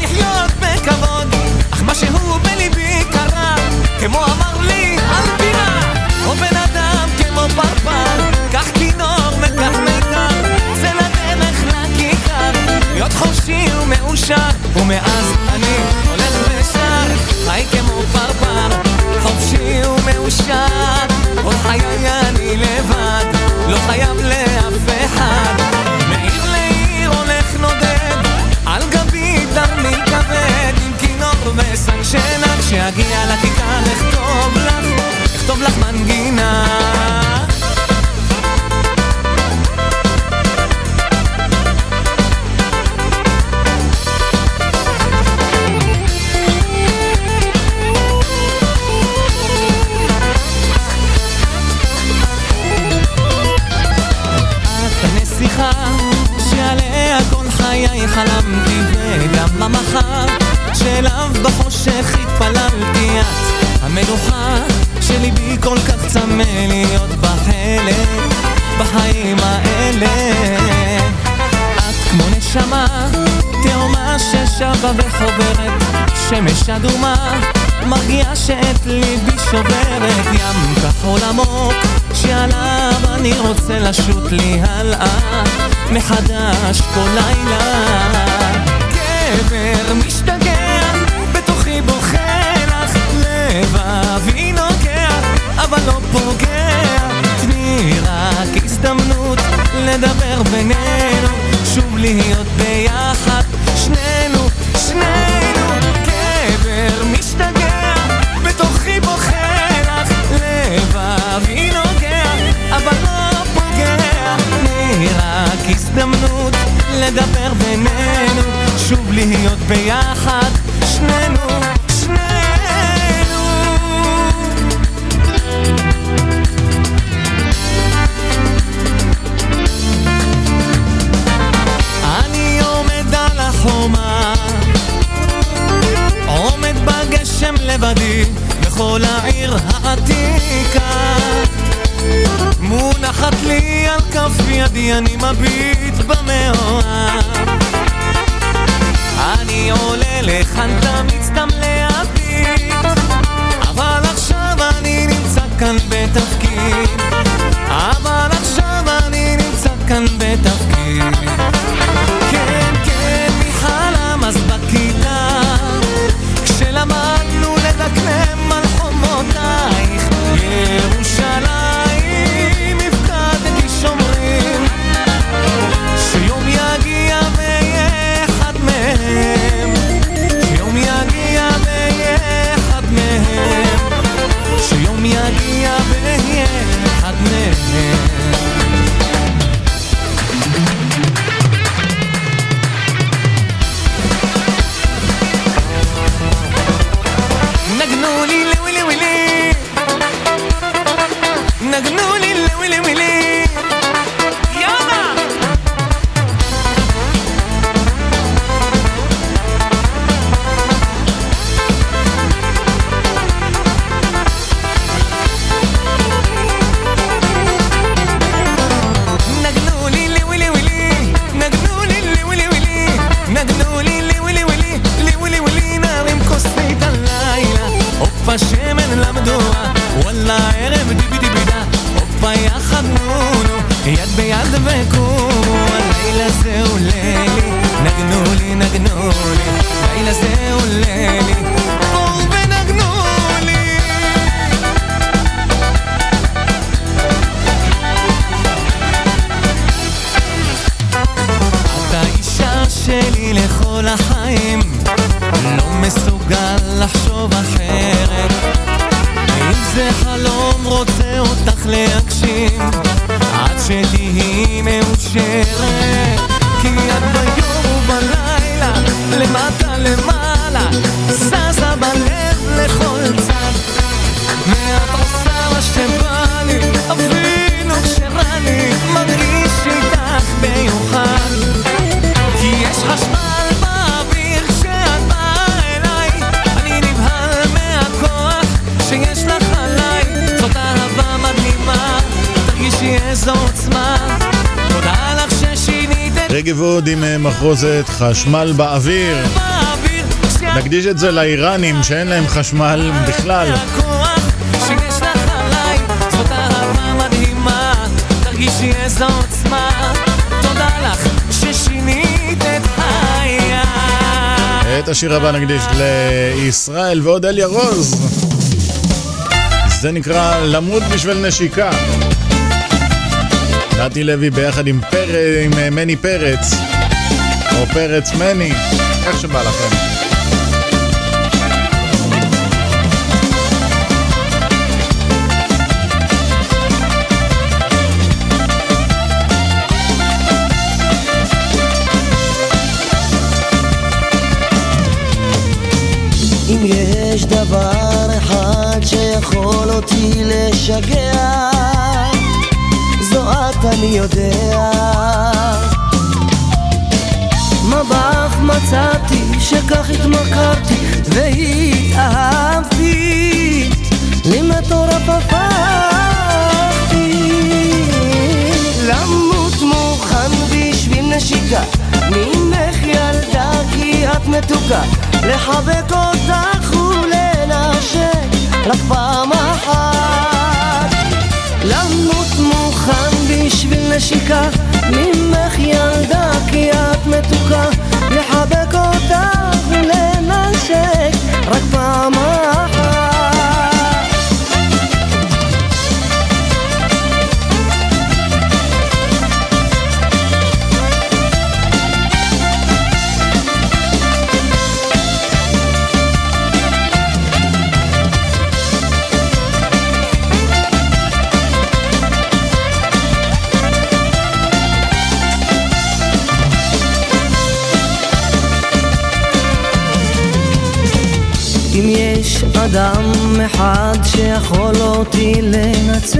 לערב דיבי דיבי דה. הופה יחד נו נו יד ביד וקומו הלילה זה עולה לי נגנו לי נגנו לי. לילה זה עולה לי עם מחרוזת חשמל באוויר. נקדיש את זה לאיראנים שאין להם חשמל בכלל. את את השיר הבא נקדיש לישראל ועוד אליה רוז. זה נקרא למות בשביל נשיקה. נתי לוי ביחד עם, פר... עם אה, מני פרץ, או פרץ מני, איך שבא לכם. אם יש דבר אחד שיכול אותי לשגע, זו את אני יודע. מצאתי שכך התמכרתי והתאהבתי, למטורף הפכתי. למות מוכן בשביל נשיקה, ממך ילדה כי את מתוקה, לחבק אותך ולנשק רק פעם אחת. למות מוכן בשביל נשיקה, ממך ילדה כי את מתוקה, לחבק אותך ולנשק רק פעם אחת. אדם אחד שיכול אותי לנצח,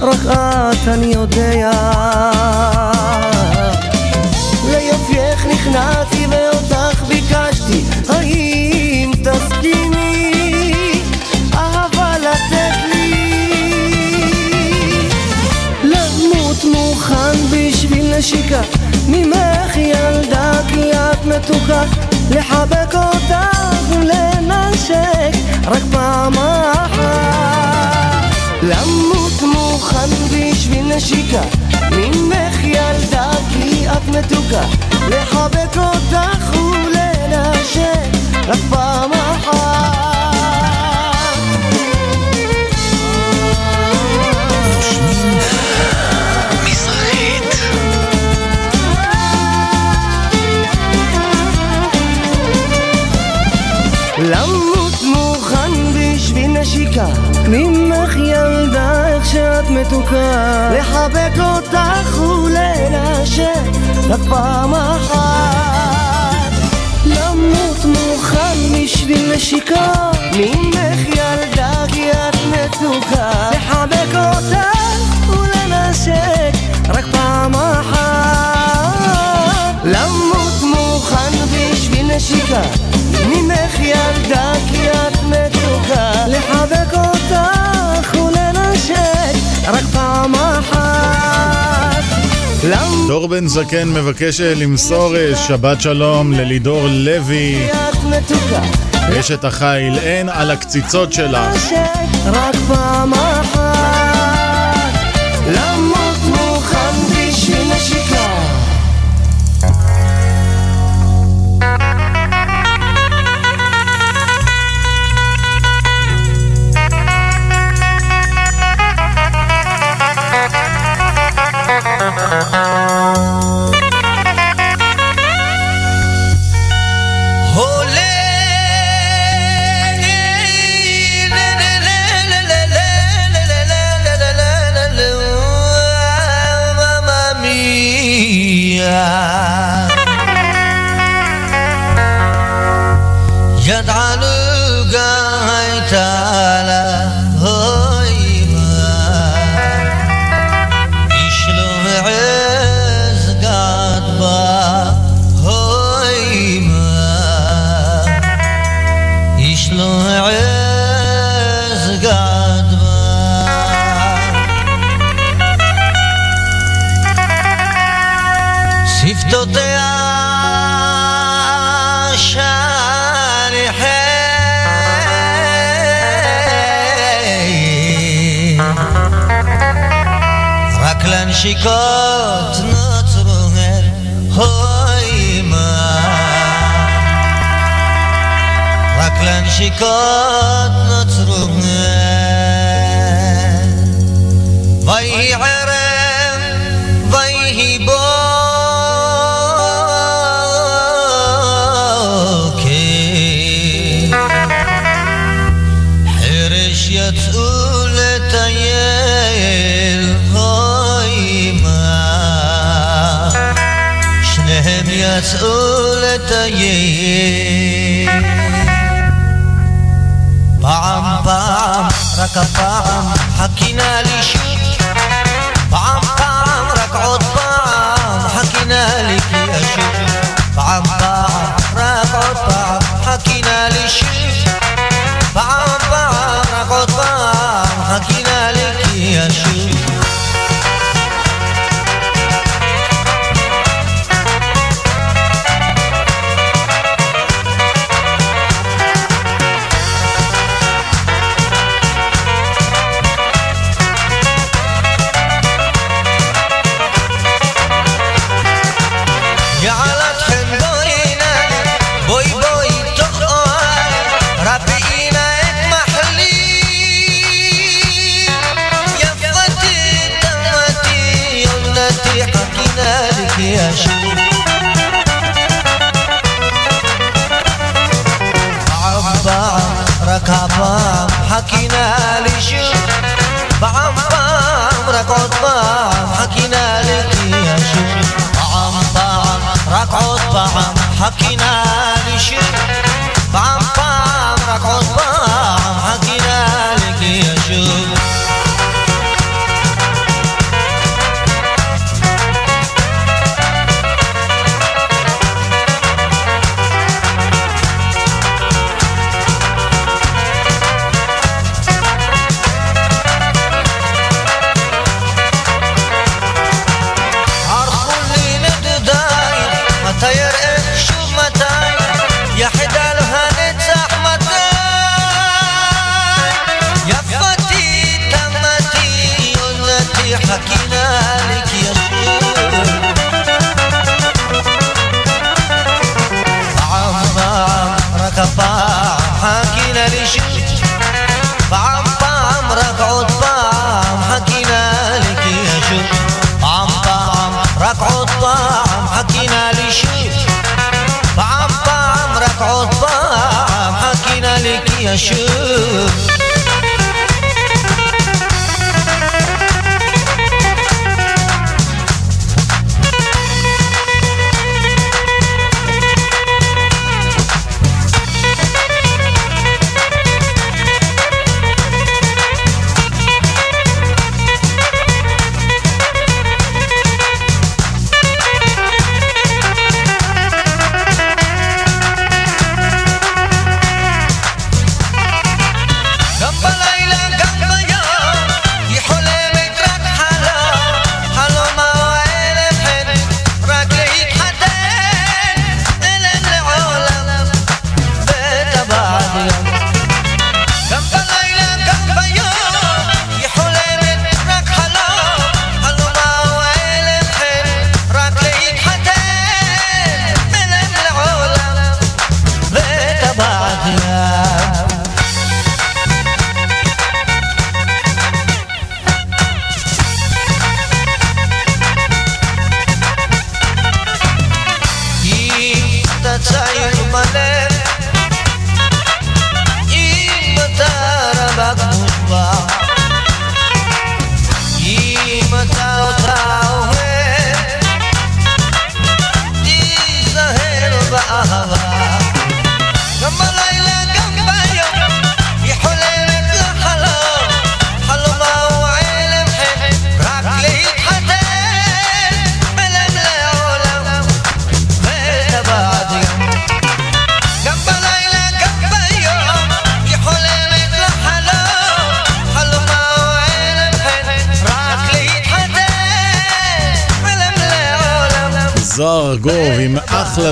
רק את אני יודע. ליופייך נכנעתי ואותך ביקשתי, האם תסכימי אהבה לתת לי? למות מוכן בשביל נשיקה, ממך ילדה כי את מתוקה, לחבק אותך ולנשק רק פעם אחת. למות מוכן בשביל נשיקה, ממך ילדה כי את מתוקה, לחבק אותך ולנשק רק פעם אחת. נשיקה ממך ילדה איך שאת מתוקה. לחבק אותך ולנשק רק פעם אחת. למות מוכן בשביל נשיקה. ממך ילדה כי את מתוקה. לחבק אותך ולנשק רק פעם אחת. למות מוכן בשביל נשיקה. ממך ילדה כי את דור בן זקן מבקש אה, למסור אה, שבת שלום ללידור לוי, אשת החיל, אין על הקציצות שלה. רק פעם אחת God. final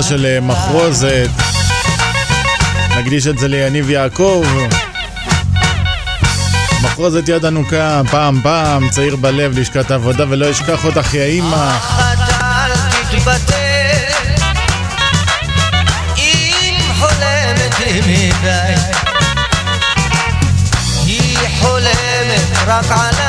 של אה, מחרוזת. נקדיש את זה ליניב יעקב. מחרוזת יד ענוקה, פעם פעם, צעיר בלב, לשכת העבודה, ולא אשכח אותך, יא אימא. היא חולמת רק עליי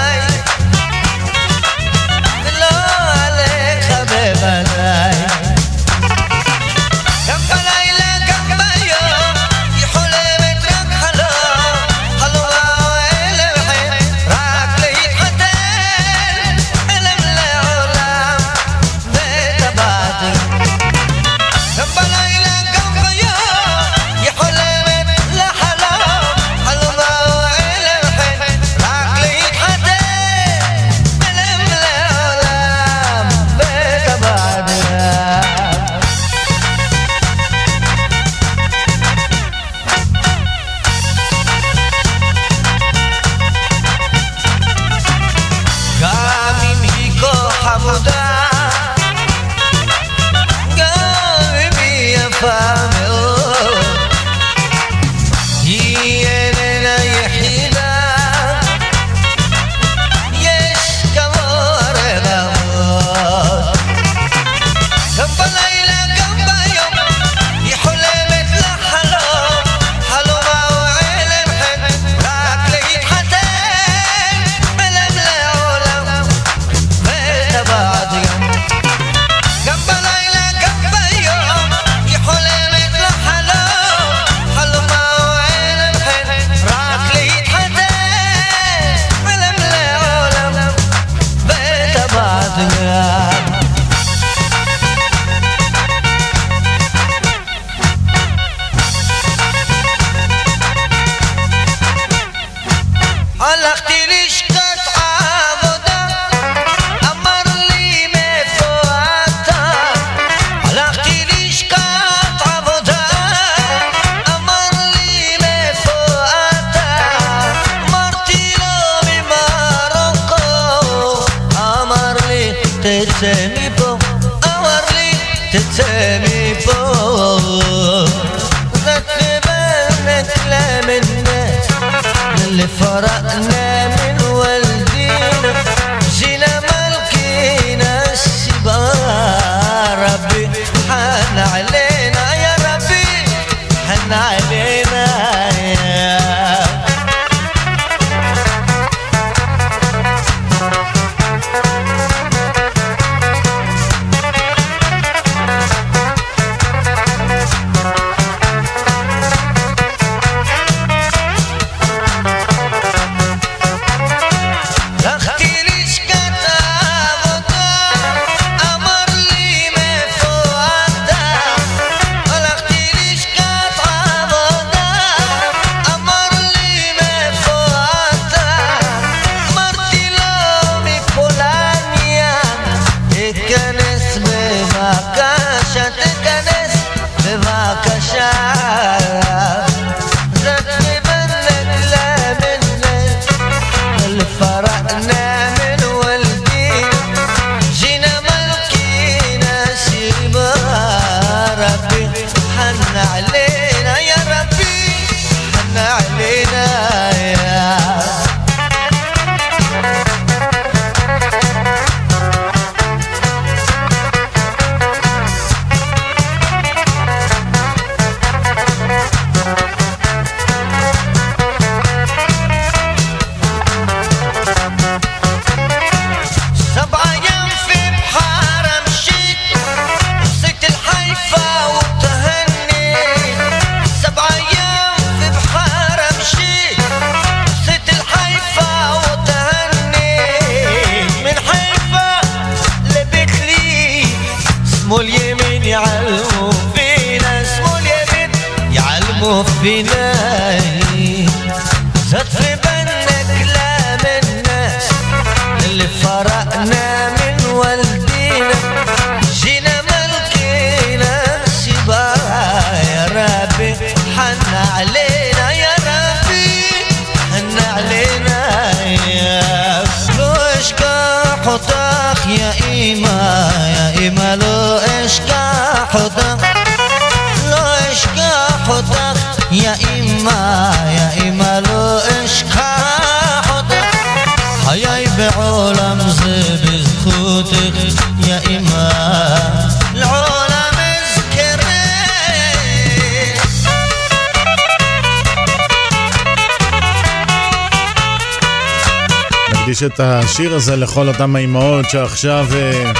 השיר הזה לכל אותן האימהות שעכשיו אה,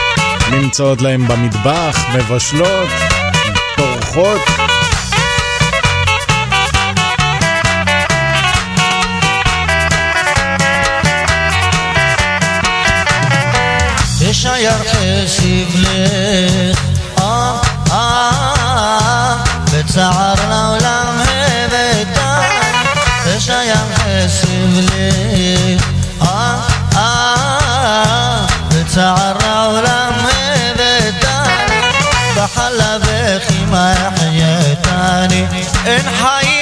נמצאות להן במטבח, מבשלות, טורחות. Yeah. and high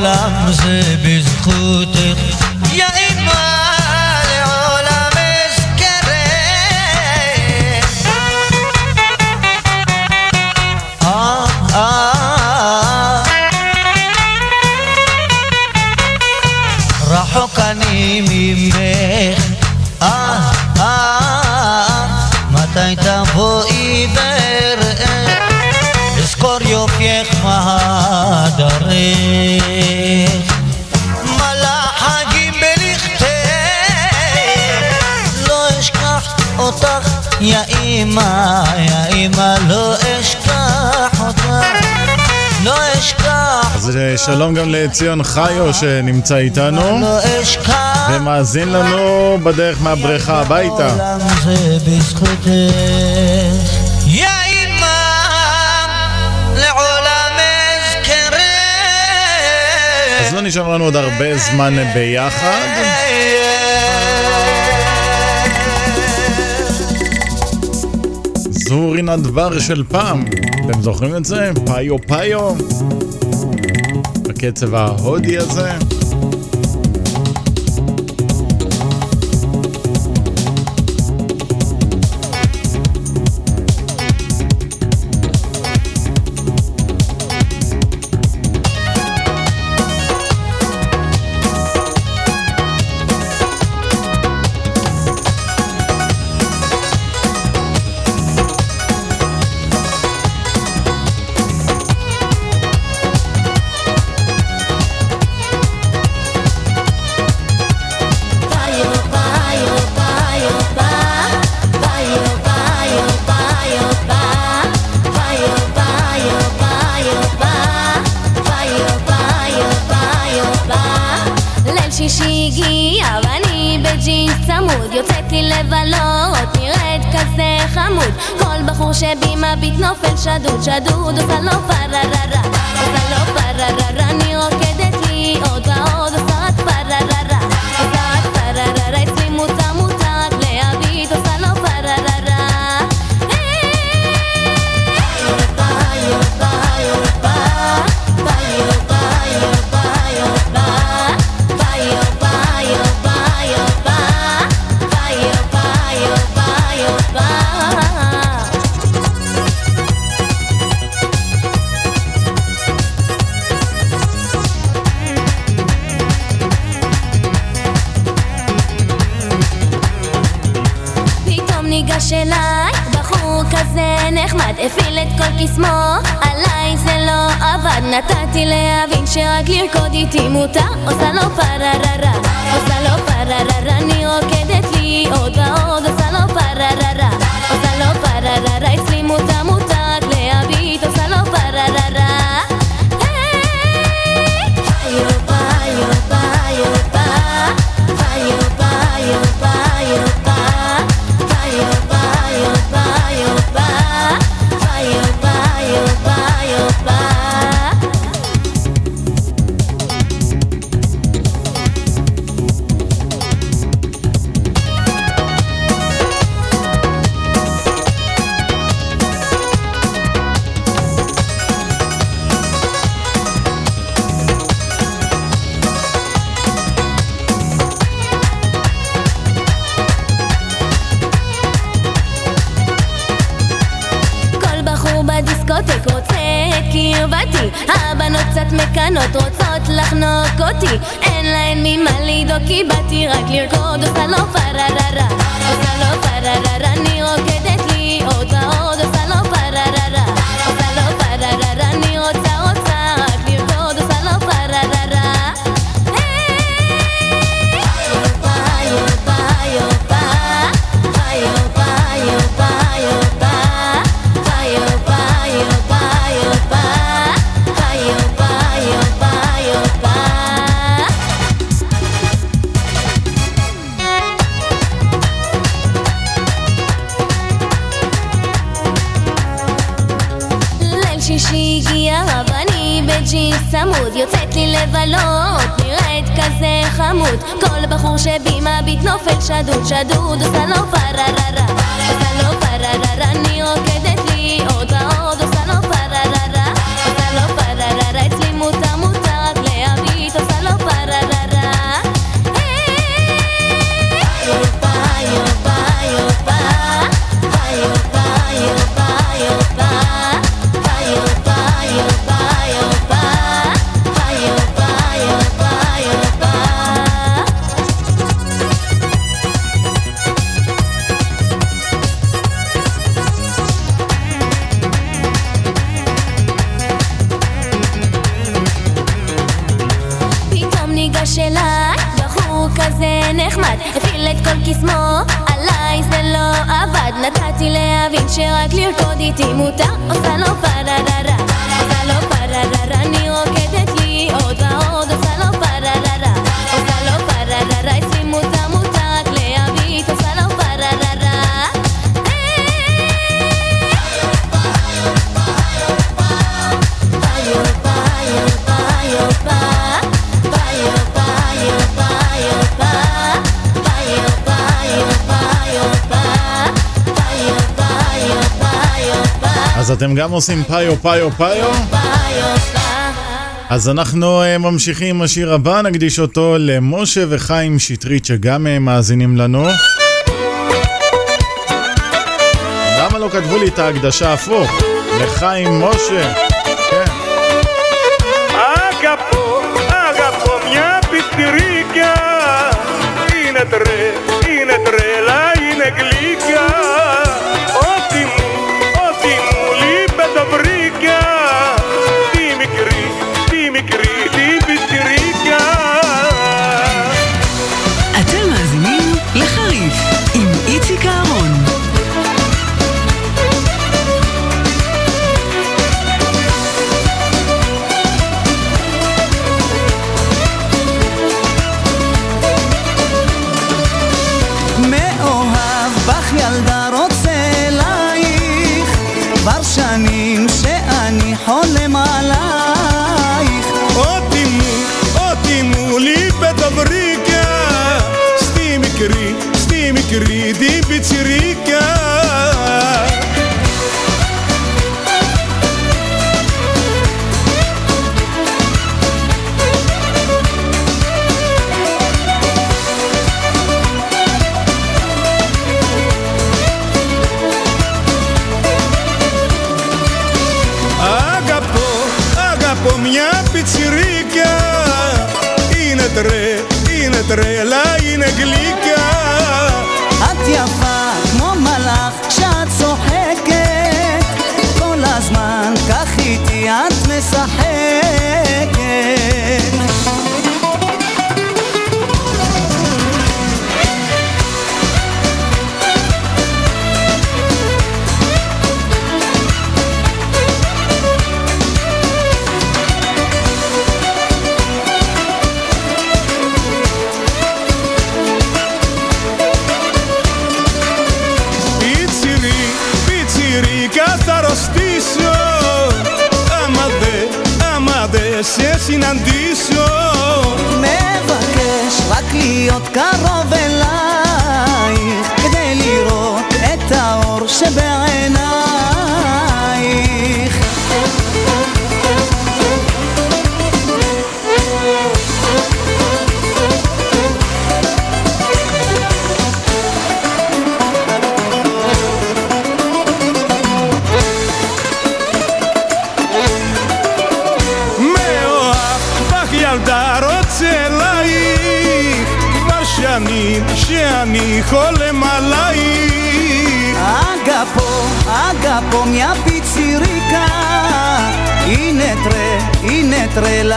la שלום גם לציון חיו שנמצא איתנו ומאזין לנו בדרך מהבריכה הביתה. אז לא נשאר לנו עוד הרבה זמן ביחד. זו רינת בר של פעם, אתם זוכרים את זה? פאיו פאיו. הקצב ההודי הזה. Chadu, chadu, dança salão. כולם עושים פאיו פאיו פאיו. אז אנחנו אה, ממשיכים עם השיר הבא, נקדיש אותו למשה וחיים שטרית שגם הם מאזינים לנו. למה לא כתבו לי את ההקדשה הפוך? לחיים משה. כן. אגפו, אגפו, יא פיטריקה, הנה תראה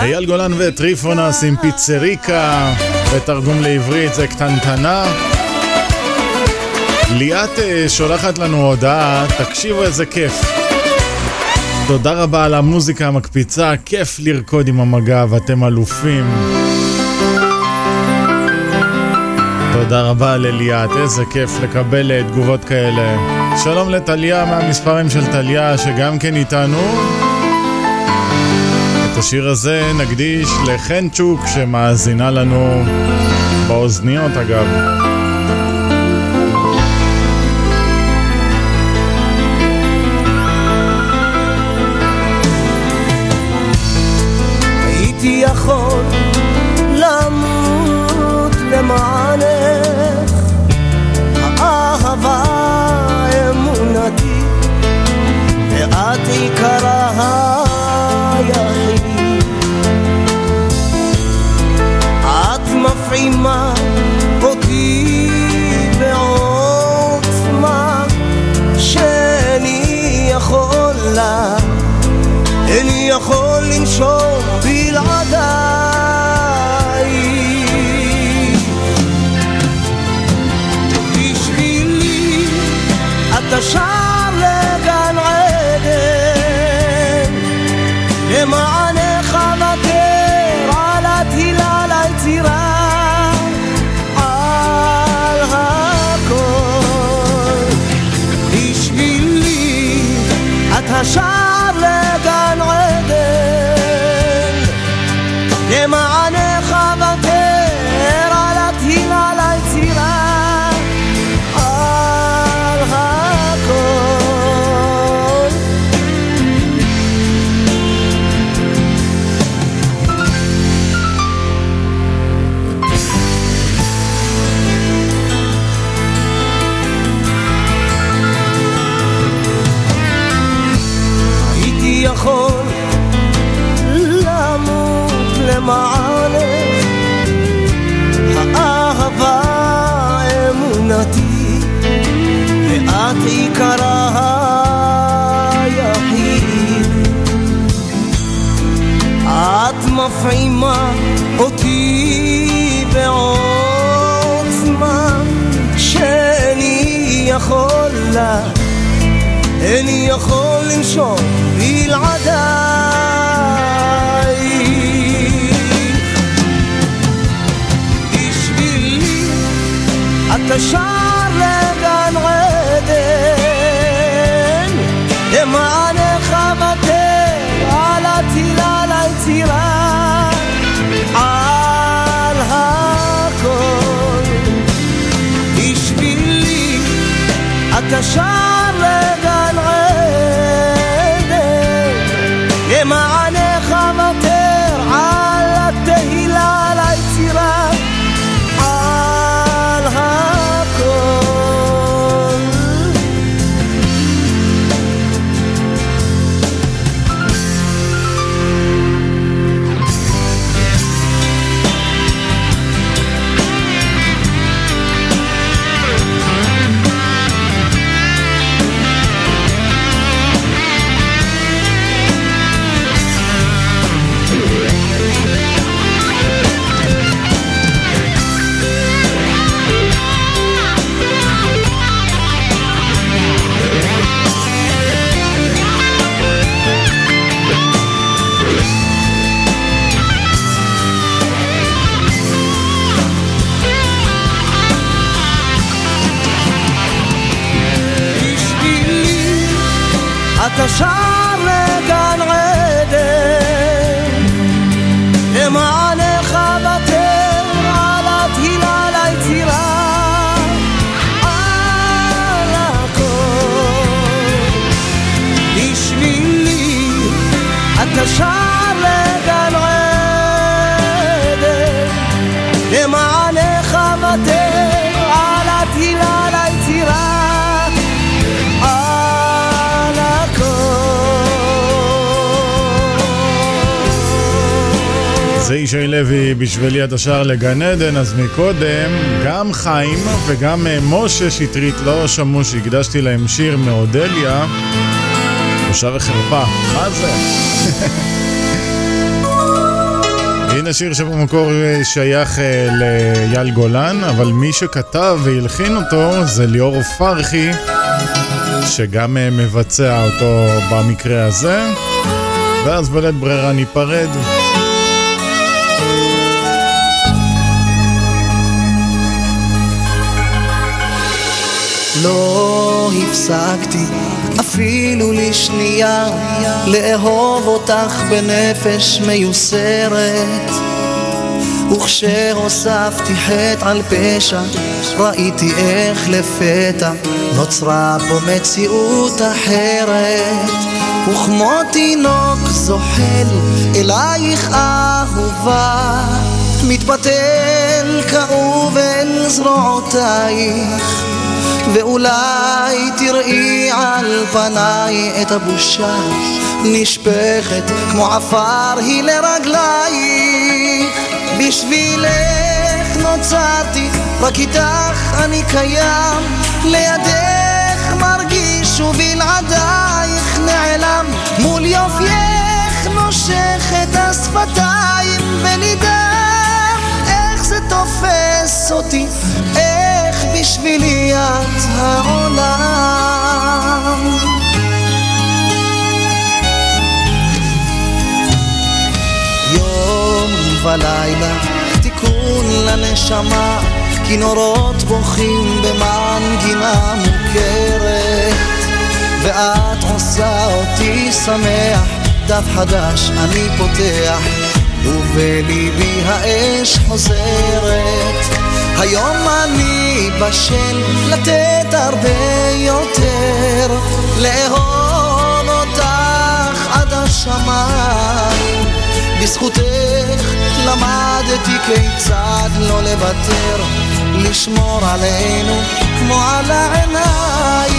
אייל גולן וטריפונס עם פיצריקה, בתרגום לעברית זה קטנטנה. ליאת אה, שולחת לנו הודעה, תקשיבו איזה כיף. תודה רבה על המוזיקה המקפיצה, כיף לרקוד עם המג"ב, אתם אלופים. תודה רבה לליאת, איזה כיף לקבל אה, תגובות כאלה. שלום לטליה מהמספרים של טליה, שגם כן איתנו. את השיר הזה נקדיש לחנצ'וק שמאזינה לנו באוזניות אגב. יכול לה איני יכול לנשום בלעדיי. בשבילי אתה שר לגן עדן. למענך אתה זה ישי לוי, בשבילי אתה שר לגן עדן, אז מקודם גם חיים וגם אה, משה שטרית לא שמעו שהקדשתי להם שיר מאודליה. בושה וחרפה, מה זה? [laughs] הנה שיר שבמקור אה, שייך אה, לאייל גולן, אבל מי שכתב והלחין אותו זה ליאור פרחי, שגם מבצע אותו במקרה הזה. ואז בלית ברירה ניפרד. לא הפסקתי אפילו לשנייה לאהוב אותך בנפש מיוסרת. וכשהוספתי חטא על פשע ראיתי איך לפתע נוצרה פה מציאות אחרת. וכמו תינוק זוחל אלייך אהובה מתפתל כאוב אל זרועותייך ואולי תראי על פניי את הבושה. נשפכת כמו עפר היא לרגלייך בשבילך נוצרתי רק איתך אני קיים. לידך מרגיש ובלעדייך נעלם. מול יופייך נושך את השפתיים ונדהם איך זה תופס אותי? איך העולם. יום ולילה תיקון לנשמה כינורות בוכים במנגינה מוכרת. ואת עושה אותי שמח דף חדש אני פותח ובליבי האש חוזרת היום אני בשל לתת הרבה יותר לאהוב אותך עד השמיים. בזכותך למדתי כיצד לא לוותר לשמור עלינו כמו על העיניים.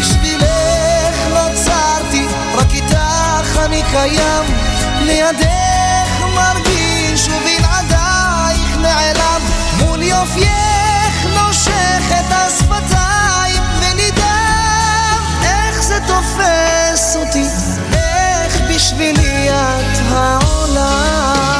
בשבילך נוצרתי רק איתך אני קיים לידך מול יופייך נושך את השפתיים ונדהם איך זה תופס אותי איך בשבילי את העולם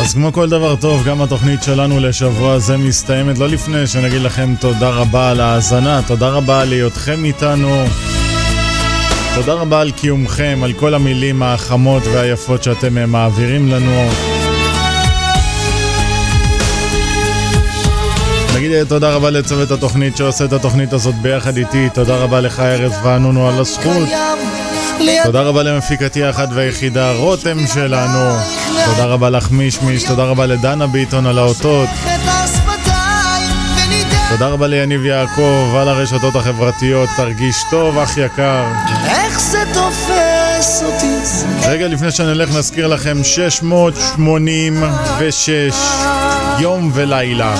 אז כמו כל דבר טוב, גם התוכנית שלנו לשבוע זה מסתיימת. לא לפני שנגיד לכם תודה רבה על ההאזנה, תודה רבה על היותכם איתנו. תודה רבה על קיומכם, על כל המילים החמות והיפות שאתם מעבירים לנו. נגיד תודה רבה לצוות התוכנית שעושה את התוכנית הזאת ביחד איתי, תודה רבה לך ארז וענונו על הזכות. תודה רבה למפיקתי האחת והיחידה רותם שלנו. תודה רבה לך מישמיש, תודה רבה לדנה ביטון על האותות. תודה רבה ליניב יעקב על הרשתות החברתיות, תרגיש טוב אח יקר. תופס אותי רגע לפני שנלך נזכיר לכם 686 יום ולילה.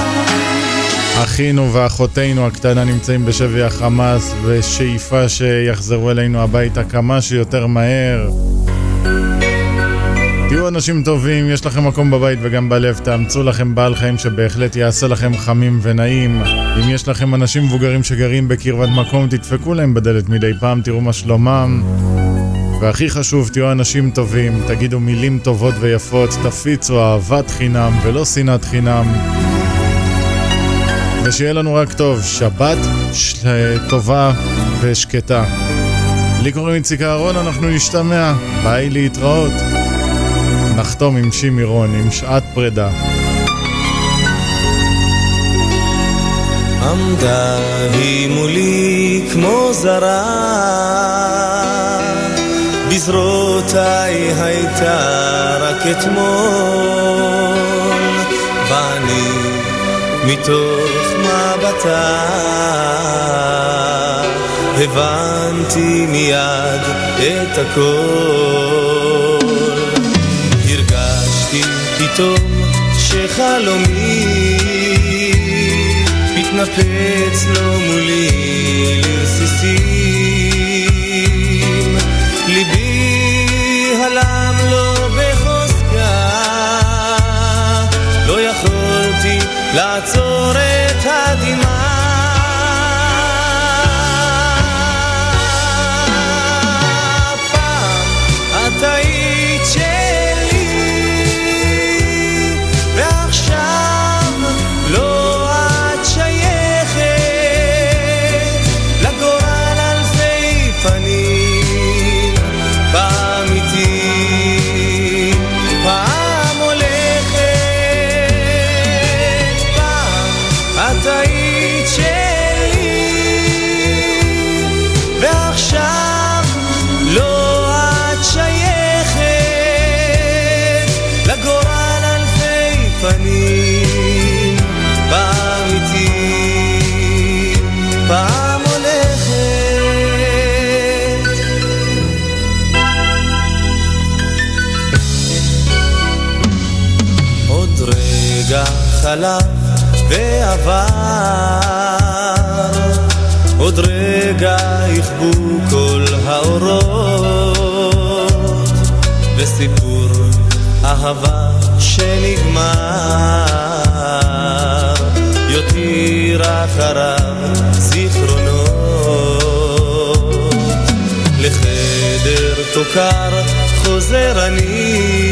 אחינו ואחותינו הקטנה נמצאים בשבי החמאס ושאיפה שיחזרו אלינו הביתה כמה שיותר מהר. תהיו אנשים טובים, יש לכם מקום בבית וגם בלב, תאמצו לכם בעל חיים שבהחלט יעשה לכם חמים ונעים. אם יש לכם אנשים מבוגרים שגרים בקרבת מקום, תדפקו להם בדלת מדי פעם, תראו מה שלומם. והכי חשוב, תהיו אנשים טובים, תגידו מילים טובות ויפות, תפיצו אהבת חינם ולא שנאת חינם. ושיהיה לנו רק טוב, שבת ש... טובה ושקטה. לי קוראים איציק אהרון, אנחנו נשתמע, ביי להתראות. נחתום עם שימי רון, עם שעת פרידה. עמדה היא מולי כמו זרה, בזרועותיי הייתה רק אתמול, ואני מתוך מבטה הבנתי מיד את הכל. פתאום שחלומי מתנפץ לו מולי לרסיסים. ליבי הלם לו בחוזקה לא יכולתי לעצור חלף ועבר. עוד רגע יכבו כל האורות וסיפור אהבה שנגמר. יותיר אחריו זיכרונות. לחדר תוקר חוזר אני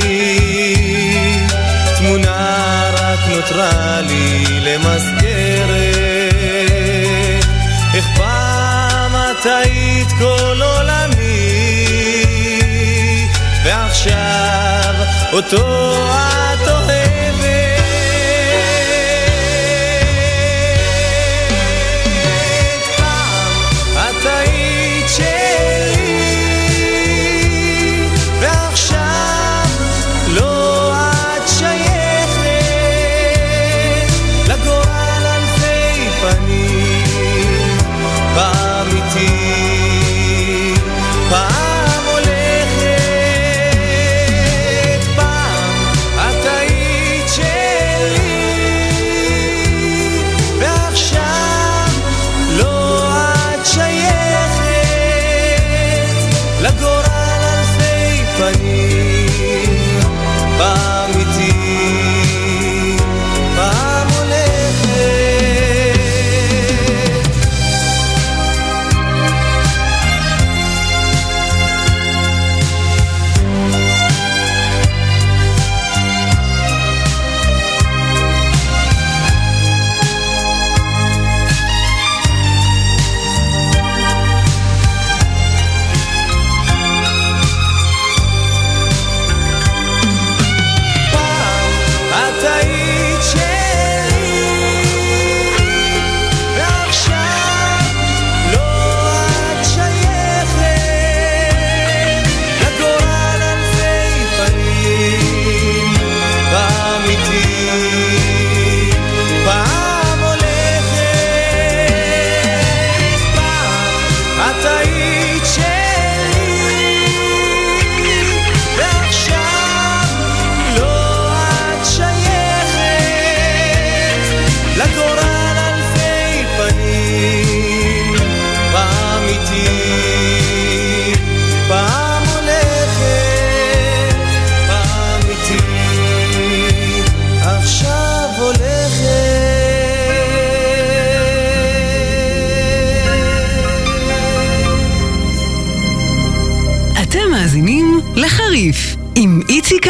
נותרה לי למזכרת איך פעם את היית כל עולמי ועכשיו אותו את אוהבת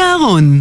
אהרון